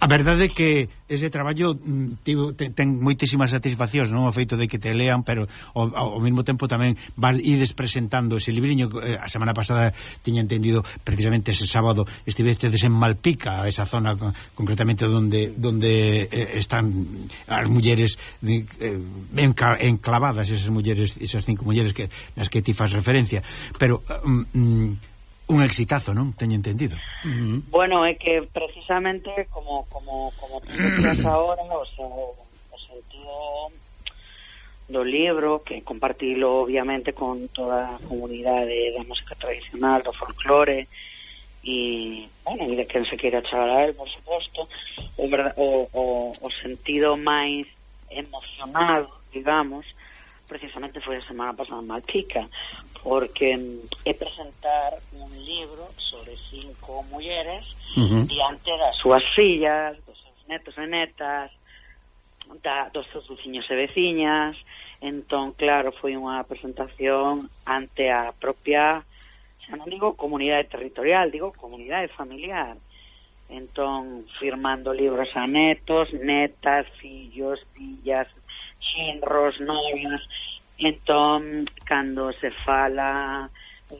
A verdade é que ese traballo mm, tivo, ten, ten moitísimas satisfaccións, non o feito de que te lean, pero ao, ao mesmo tempo tamén vas ides presentando ese libriño. Eh, a semana pasada tiña entendido precisamente ese sábado estivestedes en Malpica, esa zona concretamente onde onde eh, están as mulleres eh, enclavadas, esas mulleres, esas cinco mulleres que das que ti fas referencia, pero mm, Un exitazo, non? Teño entendido. Uh -huh. Bueno, é que precisamente como como como ahora, o seu o sentido do libro que compartilo obviamente con toda a comunidade da música tradicional, do folclore e, bueno, e de quen se queira chegar a él, por suposto, o, o, o sentido máis emocional, digamos, precisamente foi a semana pasada en Malpica, porque é presentar un libro sobre cinco mulleres uh -huh. diante das súas fillas, dos seus netos e netas, da, dos seus veciños e veciñas, entón, claro, foi unha presentación ante a propia, xa non digo comunidade territorial, digo comunidade familiar. Entón, firmando libros a netos, netas, fillos, fillas, xinros, novias, Entón, cando se fala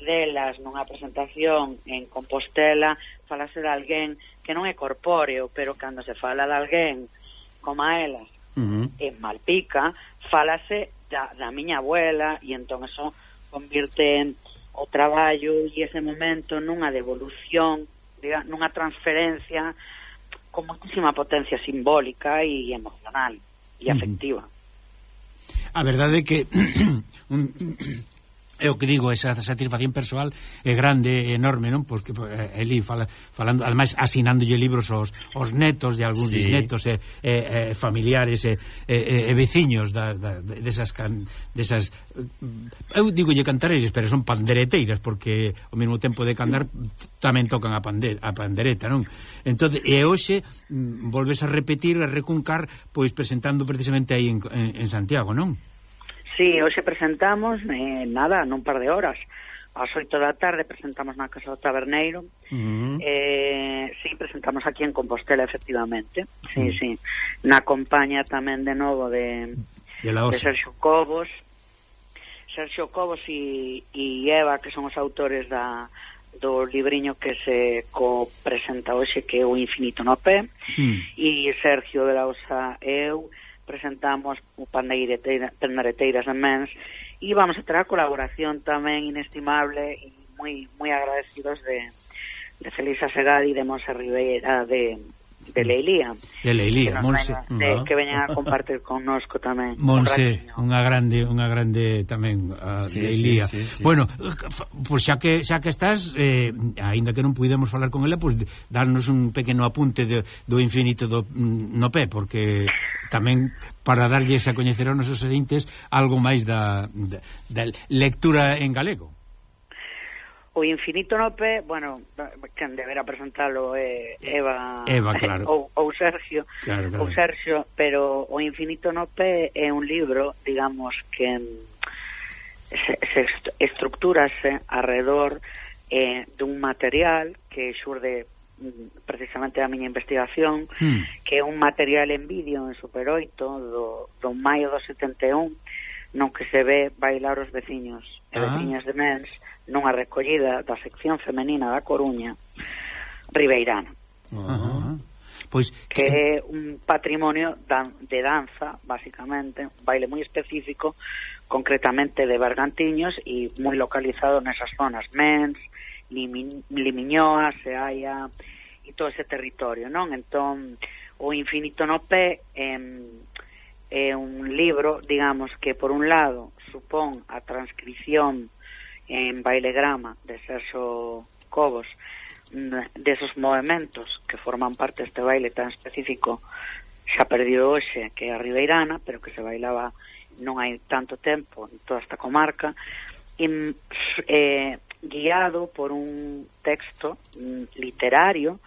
delas nunha presentación en Compostela, falase de alguén que non é corpóreo, pero cando se fala de alguén como a elas uh -huh. en Malpica, falase da, da miña abuela e entón eso convirte o traballo e ese momento nunha devolución, diga, nunha transferencia con muchísima potencia simbólica e emocional e afectiva. Uh -huh. A verdade é que un, é o que digo, esa satisfacción persoal é grande, é enorme, non? Porque eh, Eli fala, falando, ademais asinándolle libros aos, aos netos de algúns sí. disnetos e eh, e familiares e e, e veciños da, da, desas can, desas eu digolle cantareiras, pero son pandereteiras porque ao mesmo tempo de cantar tamén tocan a, pander, a pandereta, non? Entón, e hoxe mm, volves a repetir, a recuncar pois presentando precisamente aí en, en, en Santiago, non? Sí, hoxe presentamos, eh, nada, nun par de horas. Ás oito da tarde presentamos na Casa do Taberneiro. Uh -huh. eh, sí, presentamos aquí en Compostela, efectivamente. Sí, uh -huh. sí. Na compañía tamén de novo de, de, de Sergio Cobos. Sergio Cobos e, e Eva, que son os autores da, do libriño que se co presenta hoxe, que é o Infinito no Pé. Uh -huh. E Sergio de la Osa eu presentamos o Pandeireteiras Pandareteiras en Mens e vamos a ter a colaboración tamén inestimable e moi moi agradecidos de, de Felisa Segadi, de Monse Ribeira, de de Leilía. De Leilía, que Monse. Veñan, no. Que veñan a compartir connosco tamén. Monse, unha grande, unha grande tamén a sí, Leilía. Sí, sí, sí. Bueno, pois pues xa que xa que estás, eh, aínda que non puidemos falar con ela, pois pues, darnos un pequeno apunte de, do infinito do, mm, no pé, porque tamén para darlles a coñecer aos nosos entes algo máis da, da, da lectura en galego. O Infinito Nope, bueno, quen deberá presentalo é Eva, Eva claro. ou, ou Sergio, claro, claro. ou Sergio, pero o Infinito Nope é un libro, digamos, que se, se estructurase alrededor eh, dun material que xurde mm, precisamente a miña investigación, hmm. que é un material en vídeo en Super 8 do, do maio do 71, non que se ve bailar os veciños e ah. veciñas de Mens, nunha recollida da sección femenina da Coruña Ribeirana. Uh -huh. Pois que é un patrimonio de danza, basicamente, un baile moi específico, concretamente de Bergantiños e moi localizado nesas zonas Mens, Limi, Limiñoa, Seaia e todo ese territorio, non? Entón, o Infinito no pé é, é un libro, digamos, que por un lado supón a transcripción en Bailegrama de Sergio Cobos desos movimentos que forman parte deste baile tan específico xa perdido hoxe que é a Ribeirana pero que se bailaba non hai tanto tempo en toda esta comarca e, mm, eh, guiado por un texto mm, literario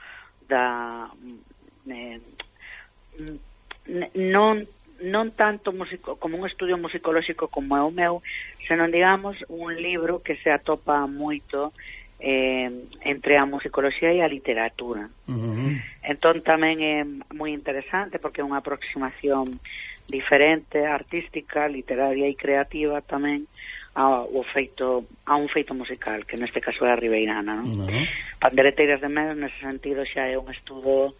da mm, eh, non non tanto musico, como un estudio musicolóxico como é o meu, senón, digamos, un libro que se atopa moito eh, entre a musicoloxía e a literatura. Uh -huh. Entón tamén é moi interesante porque é unha aproximación diferente, artística, literaria e creativa tamén ao feito a un feito musical, que neste caso é a Ribeirana, non? Uh -huh. Pandereteiras de Menos nese sentido xa é un estudo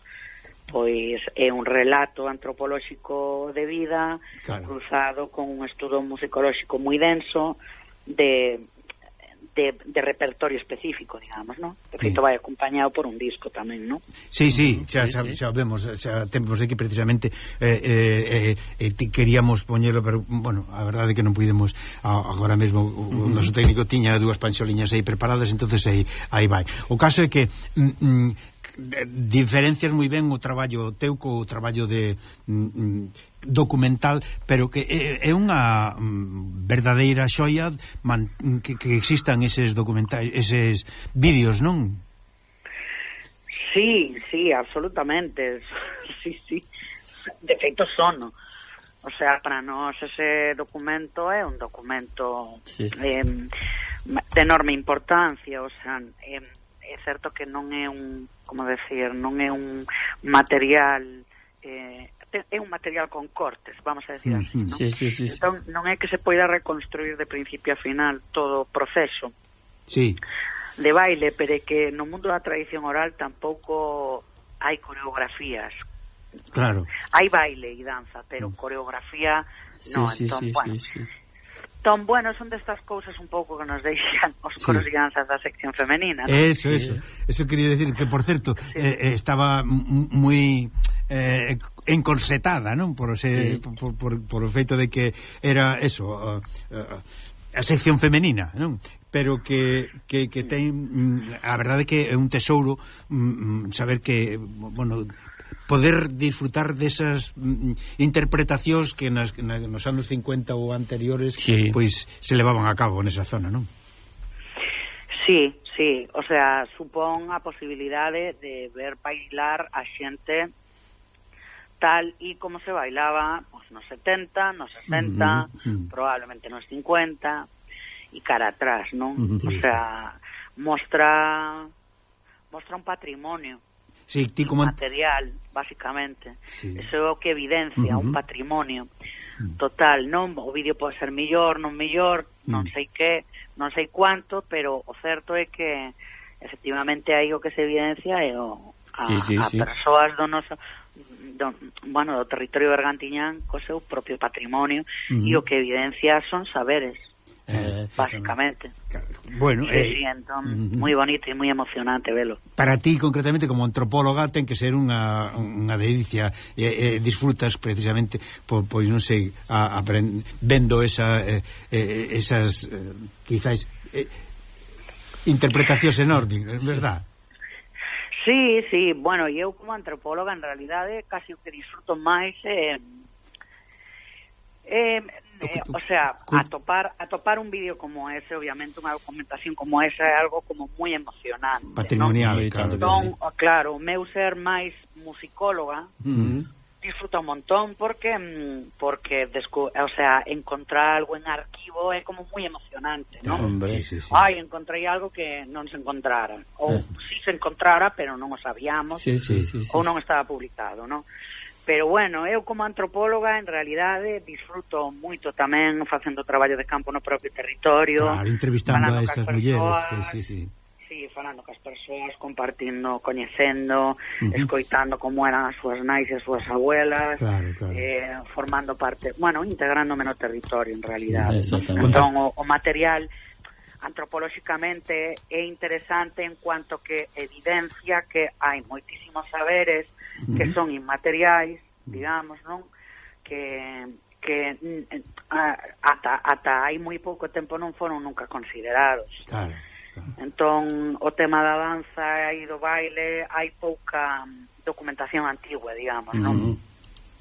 pois é un relato antropolóxico de vida claro. cruzado con un estudo musicolóxico moi denso de, de, de repertorio específico, digamos, non? De feito sí. vai acompañado por un disco tamén, non? Sí, sí, xa, xa, xa vemos, xa temos aquí precisamente eh, eh, eh, eh queríamos poñelo, pero, bueno, a verdade é que non puidemos agora mesmo o, o noso técnico tiña dúas panxoliñas aí preparadas, entonces aí, aí vai. O caso é que mm, mm de, diferencias moi ben o traballo teu co traballo de mm, mm documental, pero que é, é unha mm, verdadeira xoia man, que, que existan eses documentais, eses vídeos, non? Sí, sí, absolutamente. Sí, sí. De feito sono. O sea, para nós ese documento é un documento sí, sí. Eh, de enorme importancia, o sea, eh, certo que non é un, como decir, non é un material eh, é un material con cortes, vamos a decir mm, así, non? Sí, sí, sí, sí. Entón, non é que se poida reconstruir de principio a final todo o proceso sí. de baile, pero é que no mundo da tradición oral tampouco hai coreografías. Claro. Hai baile e danza, pero mm. coreografía sí, no, sí, entón, sí, bueno, sí, sí. Entón, bueno, son destas cousas un pouco que nos deixan os coros e danzas da sección femenina. ¿no? Eso, eso. Eso quería decir que, por certo, sí. eh, eh estaba moi eh, encorsetada, non? Por, ese, sí. por, por, por o feito de que era eso, a, a, a sección femenina, non? pero que, que, que ten mm, a verdade que é un tesouro mm, mm, saber que, bueno, poder disfrutar desas mm, interpretacións que nas, na, nos anos 50 ou anteriores sí. pois se levaban a cabo nesa zona, non? Sí, sí, o sea, supón a posibilidade de ver bailar a xente tal e como se bailaba pues, nos 70, nos 60, uh probablemente nos 50 e cara atrás, non? Uh. O sea, mostra mostra un patrimonio sí, ti como... material, basicamente. Sí. Eso é o que evidencia uh -huh. un patrimonio mm. total, non? O vídeo pode ser mellor, non mellor, non uh -huh. Mm. sei que, non sei cuánto, pero o certo é que efectivamente aí o que se evidencia é o a, sí, sí, a sí. persoas do noso do, bueno, do territorio bergantiñán co seu propio patrimonio uh -huh. e o que evidencia son saberes Eh, básicamente. Bueno, sí, eh, sí, entón, moi bonito e moi emocionante velo. Para ti concretamente como antropóloga ten que ser unha unha delicia e, e disfrutas precisamente po, pois non sei, a, aprend, vendo esa eh, esas eh, quizás eh, interpretacións enormes, é verdad? Sí, sí, bueno, eu como antropóloga en realidade casi o que disfruto máis é eh, eh, Eh, o sea, atopar atopar un vídeo como ese, obviamente unha documentación como esa é algo como moi emocionante. Patrimonial, non? claro. Non, claro, meu ser máis musicóloga. disfruta disfruto un montón porque mm, porque descu o sea, encontrar algo en arquivo é como moi emocionante, ¿no? Hombre, sí, sí. Ai, encontrei algo que non se encontrara ou eh. si se encontrara, pero non o sabíamos sí, sí, sí, sí, ou non estaba publicado, ¿no? Pero bueno, eu como antropóloga en realidade disfruto moito tamén facendo traballo de campo no propio territorio. Claro, entrevistando a esas mulleres, sí, sí, sí. Sí, falando cas persoas, compartindo, coñecendo, uh -huh. escoitando como eran as súas nais e as súas abuelas, claro, claro. Eh, formando parte, bueno, integrándome no territorio en realidade. Sí, entón o, o material antropolóxicamente é interesante en cuanto que evidencia que hai moitísimos saberes que son inmateriais, digamos, non? Que que mm, ata ata hai moi pouco tempo non foron nunca considerados. Claro. claro. Entón, o tema da danza e do baile hai pouca mm, documentación antigua, digamos, non? Uh -huh.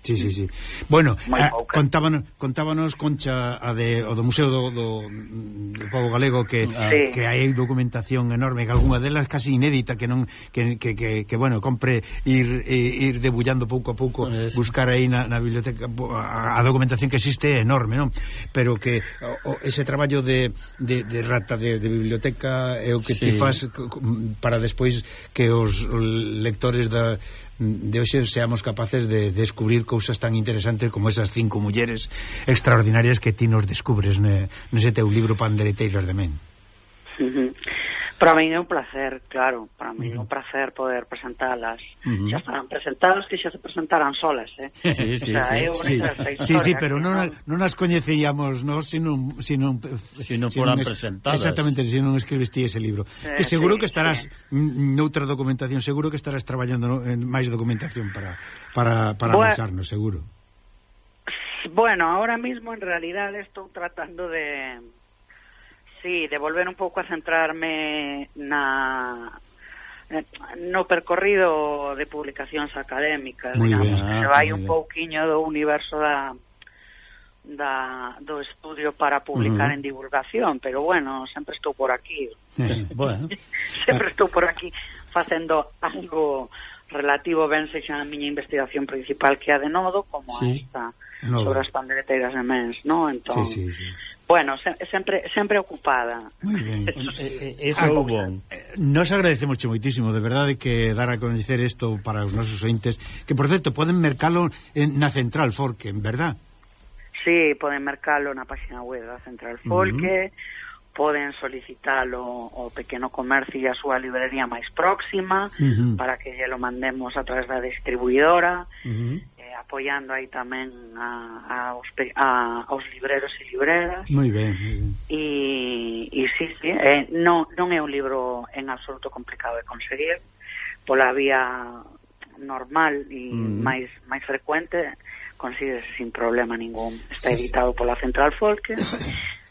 Sí, sí, sí. Bueno, eh, a, contábanos, contábanos Concha a de, o do Museo do, do, do Pobo Galego que sí. que hai documentación enorme, que algunha delas casi inédita que non que, que, que, que bueno, compre ir ir debullando pouco a pouco, sí. buscar aí na, na biblioteca a, a documentación que existe é enorme, non? Pero que o, ese traballo de, de, de rata de, de biblioteca é o que sí. ti faz para despois que os lectores da de hoxe seamos capaces de descubrir cousas tan interesantes como esas cinco mulleres extraordinarias que ti nos descubres ne, nese teu libro Pandereteiras de Men. Sí, sí. Para mí é un placer, claro, para mí é un placer poder presentalas. Uh -huh. Xa estarán presentadas que xa se presentarán solas, eh? Sí, sí, o sea, sí, sí. Sí, sí, pero non, non as coñecíamos, non, se non se non se non foran es, presentadas. Exactamente, se non escribiste ese libro. Eh, que seguro sí, que estarás sí. noutra documentación, seguro que estarás traballando en máis documentación para para para bueno, anunciarnos, seguro. Bueno, ahora mismo en realidad estou tratando de sí, de volver un pouco a centrarme na no percorrido de publicacións académicas, muy digamos, bien, ah, que vai un pouquiño do universo da da do estudio para publicar uh -huh. en divulgación, pero bueno, sempre estou por aquí. Sí, bueno. sempre estou por aquí facendo algo relativo ben sexa a miña investigación principal que a de nodo como sí. a esta nodo. sobre as pandereteiras de mens, ¿no? Entón, sí, sí, sí Bueno, sempre sempre ocupada. Moi ben. Eh, eh, eso é o bon. Nos agradecemos moitísimo, de verdade que dar a coñecer isto para os nosos ointes, que por certo poden mercalo en, na Central Forque, en verdad. Sí, poden mercalo na página web da Central Forque. Uh -huh poden solicitalo o pequeno comercio e a súa librería máis próxima uh -huh. para que lle lo mandemos a través da distribuidora uh -huh apoiando aí tamén a, a, aos, a, aos libreros e libreras. Moi ben, moi ben. E, e sí, sí, eh, non, non é un libro en absoluto complicado de conseguir, pola vía normal e mm. máis máis frecuente consigues sin problema ningún. Está editado pola Central Folke,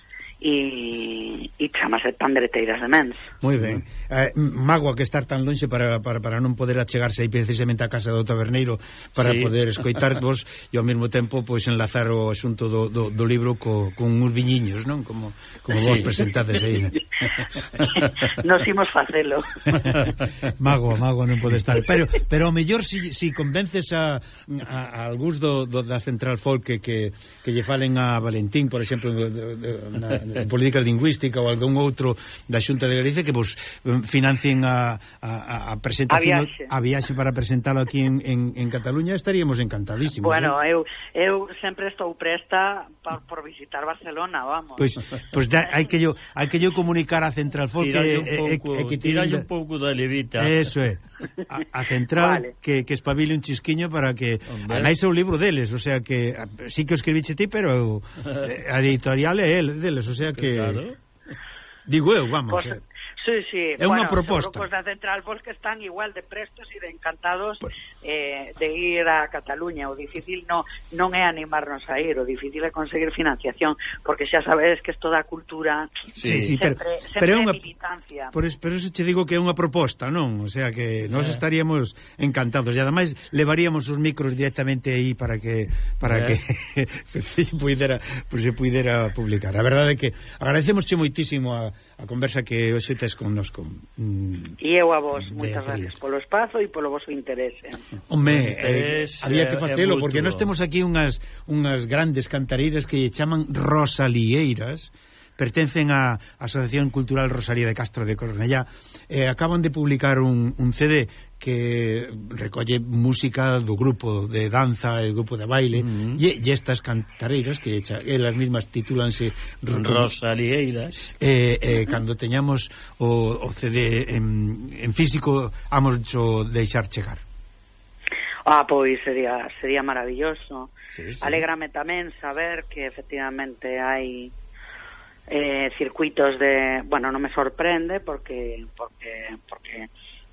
e, e chamase Pan de de Mens. Moi ben. Eh, magua que estar tan lonxe para, para, para non poder achegarse aí precisamente á casa do taberneiro para sí. poder escoitarvos e ao mesmo tempo pois enlazar o asunto do, do, do libro co, con uns viñiños, non? Como, como sí. vos presentades aí. Nos imos facelo. mago, mago non pode estar. Pero pero o mellor si, si convences a, a, a algúns do, do, da Central Folk que, que, que lle falen a Valentín, por exemplo, de, de, de, na, de política lingüística ou algún outro da Xunta de Galicia que vos eh, financien a, a, a presentación a viaxe, a viaxe para presentalo aquí en, en, en Cataluña, estaríamos encantadísimos. Bueno, eh? eu eu sempre estou presta por, por visitar Barcelona, vamos. Pois pues, pues da, hai que yo hai que yo comunicar a Central para o folk é, que tiralle un pouco da levita. Eso é. A, a central vale. que, que espabile un chisquiño para que Hombre. ademais o libro deles, o sea que a, sí que o escribiche ti, pero a eh, editorial é el deles, o sea que claro. digo eu, vamos. Pues, eh. Sí, sí. É unha bueno, proposta. Os da Central Bosque están igual de prestos e de encantados pues... eh, de ir a Cataluña. O difícil no, non é animarnos a ir, o difícil é conseguir financiación, porque xa sabedes que isto da cultura sí, sí, sempre, pero, sempre pero é unha, militancia. Por es, pero eso te digo que é unha proposta, non? O sea que nós eh. estaríamos encantados. E ademais levaríamos os micros directamente aí para que para eh. que se pudera, pues, se pudera publicar. A verdade é que agradecemos moitísimo a a conversa que hoxe tes connosco. Mm, e eu a vos, moitas gracias polo espazo e polo vosso interese. Home, interés, eh, había que facelo, porque nós temos aquí unhas, unhas grandes cantareiras que lle chaman Rosalieiras, pertencen á Asociación Cultural Rosalía de Castro de Cornellá, eh, acaban de publicar un, un CD que recolle música do grupo de danza e grupo de baile uh -huh. e, e estas cantareiras que echa, elas mismas titulanse Rosalieiras eh, eh, cando teñamos o, o CD en, en físico amos cho deixar chegar Ah, pois sería sería maravilloso sí, sí. Alégrame tamén saber que efectivamente hai eh, circuitos de... Bueno, non me sorprende porque porque porque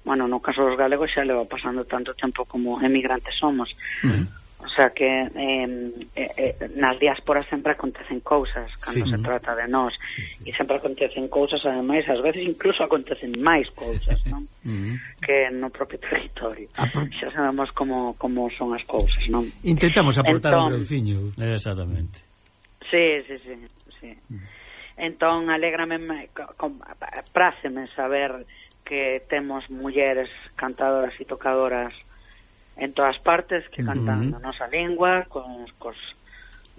bueno, no caso dos galegos xa leva pasando tanto tempo como emigrantes somos. O sea que eh, eh, nas diásporas sempre acontecen cousas cando sí, se trata de nós e sempre acontecen cousas, ademais, ás veces incluso acontecen máis cousas, non? Que no propio territorio. Ah, Apro... Xa sabemos como, como son as cousas, non? Intentamos aportar entón, un grauciño. Exactamente. Sí, sí, sí. sí. Uh -huh. Entón, alégrame, práceme saber que temos mulleres cantadoras e tocadoras en todas partes que cantan uh -huh. nosa lingua con cos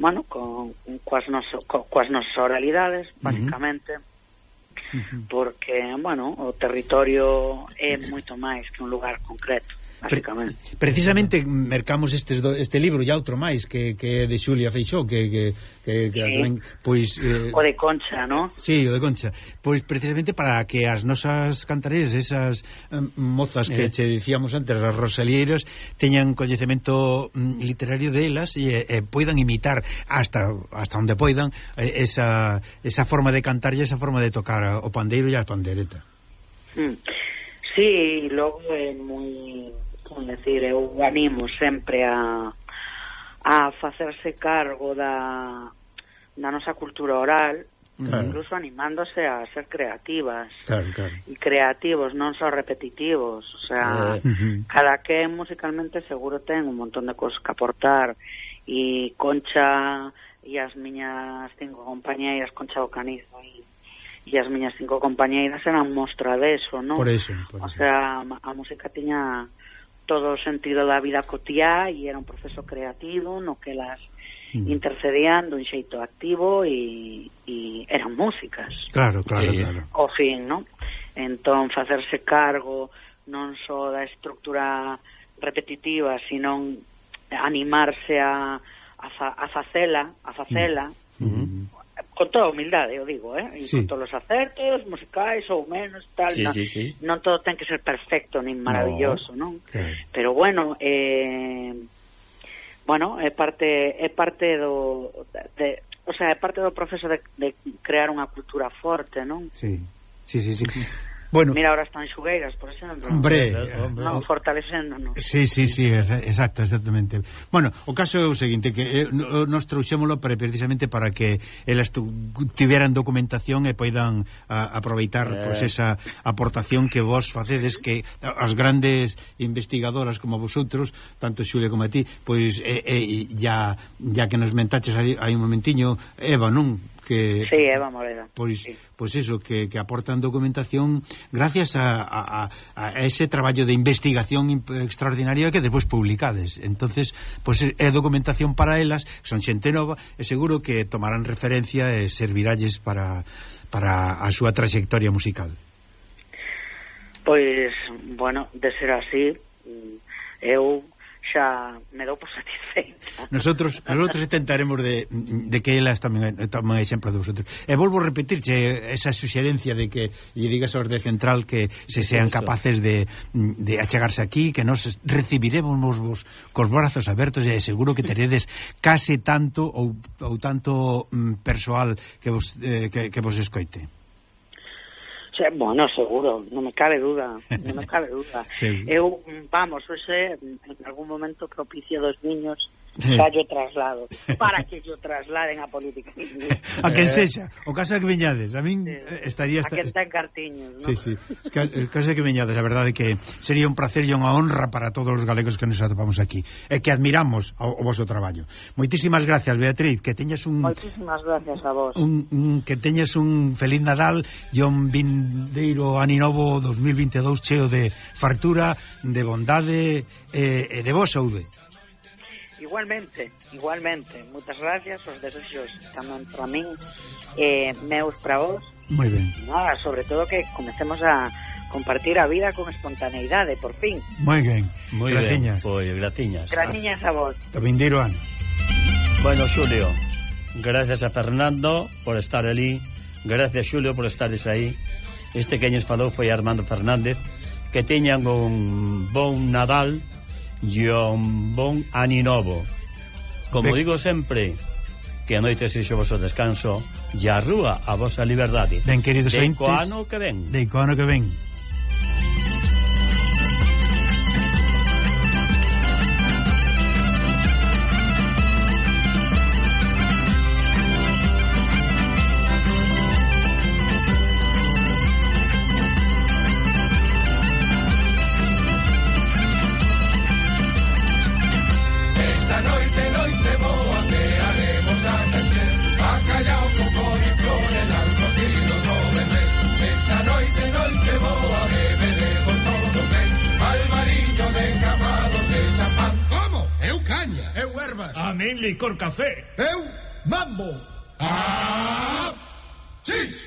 bueno, con coas noso, co, coas nosas oralidades, basicamente. Uh -huh. Porque, bueno, o territorio é moito máis que un lugar concreto basicamente. Pre precisamente mercamos estes do, este libro e outro máis que, que é de Xulia Feixó que, que, que, que sí. tamén, pois, eh, o de Concha, no? Sí, o de Concha pois precisamente para que as nosas cantareiras esas um, mozas que eh. che dicíamos antes, as rosalieras teñan coñecemento mm, literario delas e, e poidan imitar hasta hasta onde poidan eh, esa, esa forma de cantar e esa forma de tocar o pandeiro e a pandereta mm. Sí, logo é moi como decir, eu animo sempre a, a facerse cargo da, da nosa cultura oral, claro. incluso animándose a ser creativas claro, claro. e creativos, non só repetitivos o sea, eh. uh -huh. cada que musicalmente seguro ten un montón de cosas que aportar e Concha e as miñas cinco compañeiras Concha Ocanizo e e as miñas cinco compañeiras eran mostra deso, non? Por eso, por eso. O sea, a música tiña todo o sentido da vida cotiá e era un proceso creativo no que las mm. intercedían dun xeito activo e, e eran músicas. Claro, claro, sí. claro. O fin, non? Entón, facerse cargo non só da estructura repetitiva, sino animarse a, a, fa, a facela, a facela, mm. -hmm con toda humildade, eu digo, eh? Sí. con todos os acertos, musicais ou menos, tal, sí, non, sí, sí. non todo ten que ser perfecto nin maravilloso, no, non? Claro. Pero bueno, eh, bueno, é parte é parte do de, o sea, é parte do proceso de, de crear unha cultura forte, non? Sí. Sí, sí, sí. Bueno, Mira, ahora están xugueiras, por exemplo. Hombre, hombre. Non, eh, fortalecéndonos. Sí, sí, sí, exacto, exactamente. Bueno, o caso é o seguinte, que eh, nos trouxémolo para, precisamente para que elas tu, tiveran documentación e poidan a, aproveitar eh. pois, esa aportación que vos facedes, que as grandes investigadoras como vosotros, tanto Xulia como a ti, pois e, eh, eh, ya, ya que nos mentaches aí, un momentiño, Eva, non? que Sí, Eva Moreda. Pois sí. pois iso que, que aportan documentación gracias a, a, a ese traballo de investigación extraordinaria que despois publicades. Entonces, pois é documentación para elas, son xente nova, e seguro que tomarán referencia e serviralles para para a súa trayectoria musical. Pois, bueno, de ser así, eu xa me dou por satisfeita. Nosotros, nosotros tentaremos de, de que elas tamén tomen exemplo de vosotros. E volvo a repetirche esa suxerencia de que lle digas aos de central que se sean capaces de, de achegarse aquí, que nos recibiremos vos cos brazos abertos e seguro que teredes case tanto ou, ou tanto mm, persoal que vos, eh, que, que vos escoite se, bueno, seguro, non me cabe duda, non me cabe duda. sí. Eu, vamos, ese en algún momento propicio dos niños callo traslado para que yo trasladen a política. A quen eh. sexa, o caso é que veñades a min sí, eh, estaría... Esta... a que está en cartiños ¿no? sí, sí. o caso é que veñades a verdade que sería un placer e unha honra para todos os galegos que nos atopamos aquí e que admiramos o, o vosso traballo. Moitísimas gracias Beatriz que teñas un moitísimas gracias a vos. un, un, que teñas un feliz Nadal e un vindeiro aninovo 2022 cheo de fartura de bondade e, e de boa saúde. Igualmente, igualmente. Moitas gracias, os desexos tamén para min, eh, meus para vos. Moi ben. Nada, sobre todo que comecemos a compartir a vida con espontaneidade, por fin. Moi ben. Moi graciñas. ben. Pois, gratiñas. Graciñas a vos. Tamén diro ano. Bueno, Xulio, gracias a Fernando por estar ali. Gracias, Xulio, por estares aí. Este que nos falou foi Armando Fernández. Que teñan un bon Nadal John Bon Aninovo. Como ben. digo sempre, que a noite sexa o vosso descanso e a rúa a vosa liberdade. Ben, queridos ointes, ano que ven. De ano que ven. licor café. Eu mambo. ¡Ah! ¡Chis!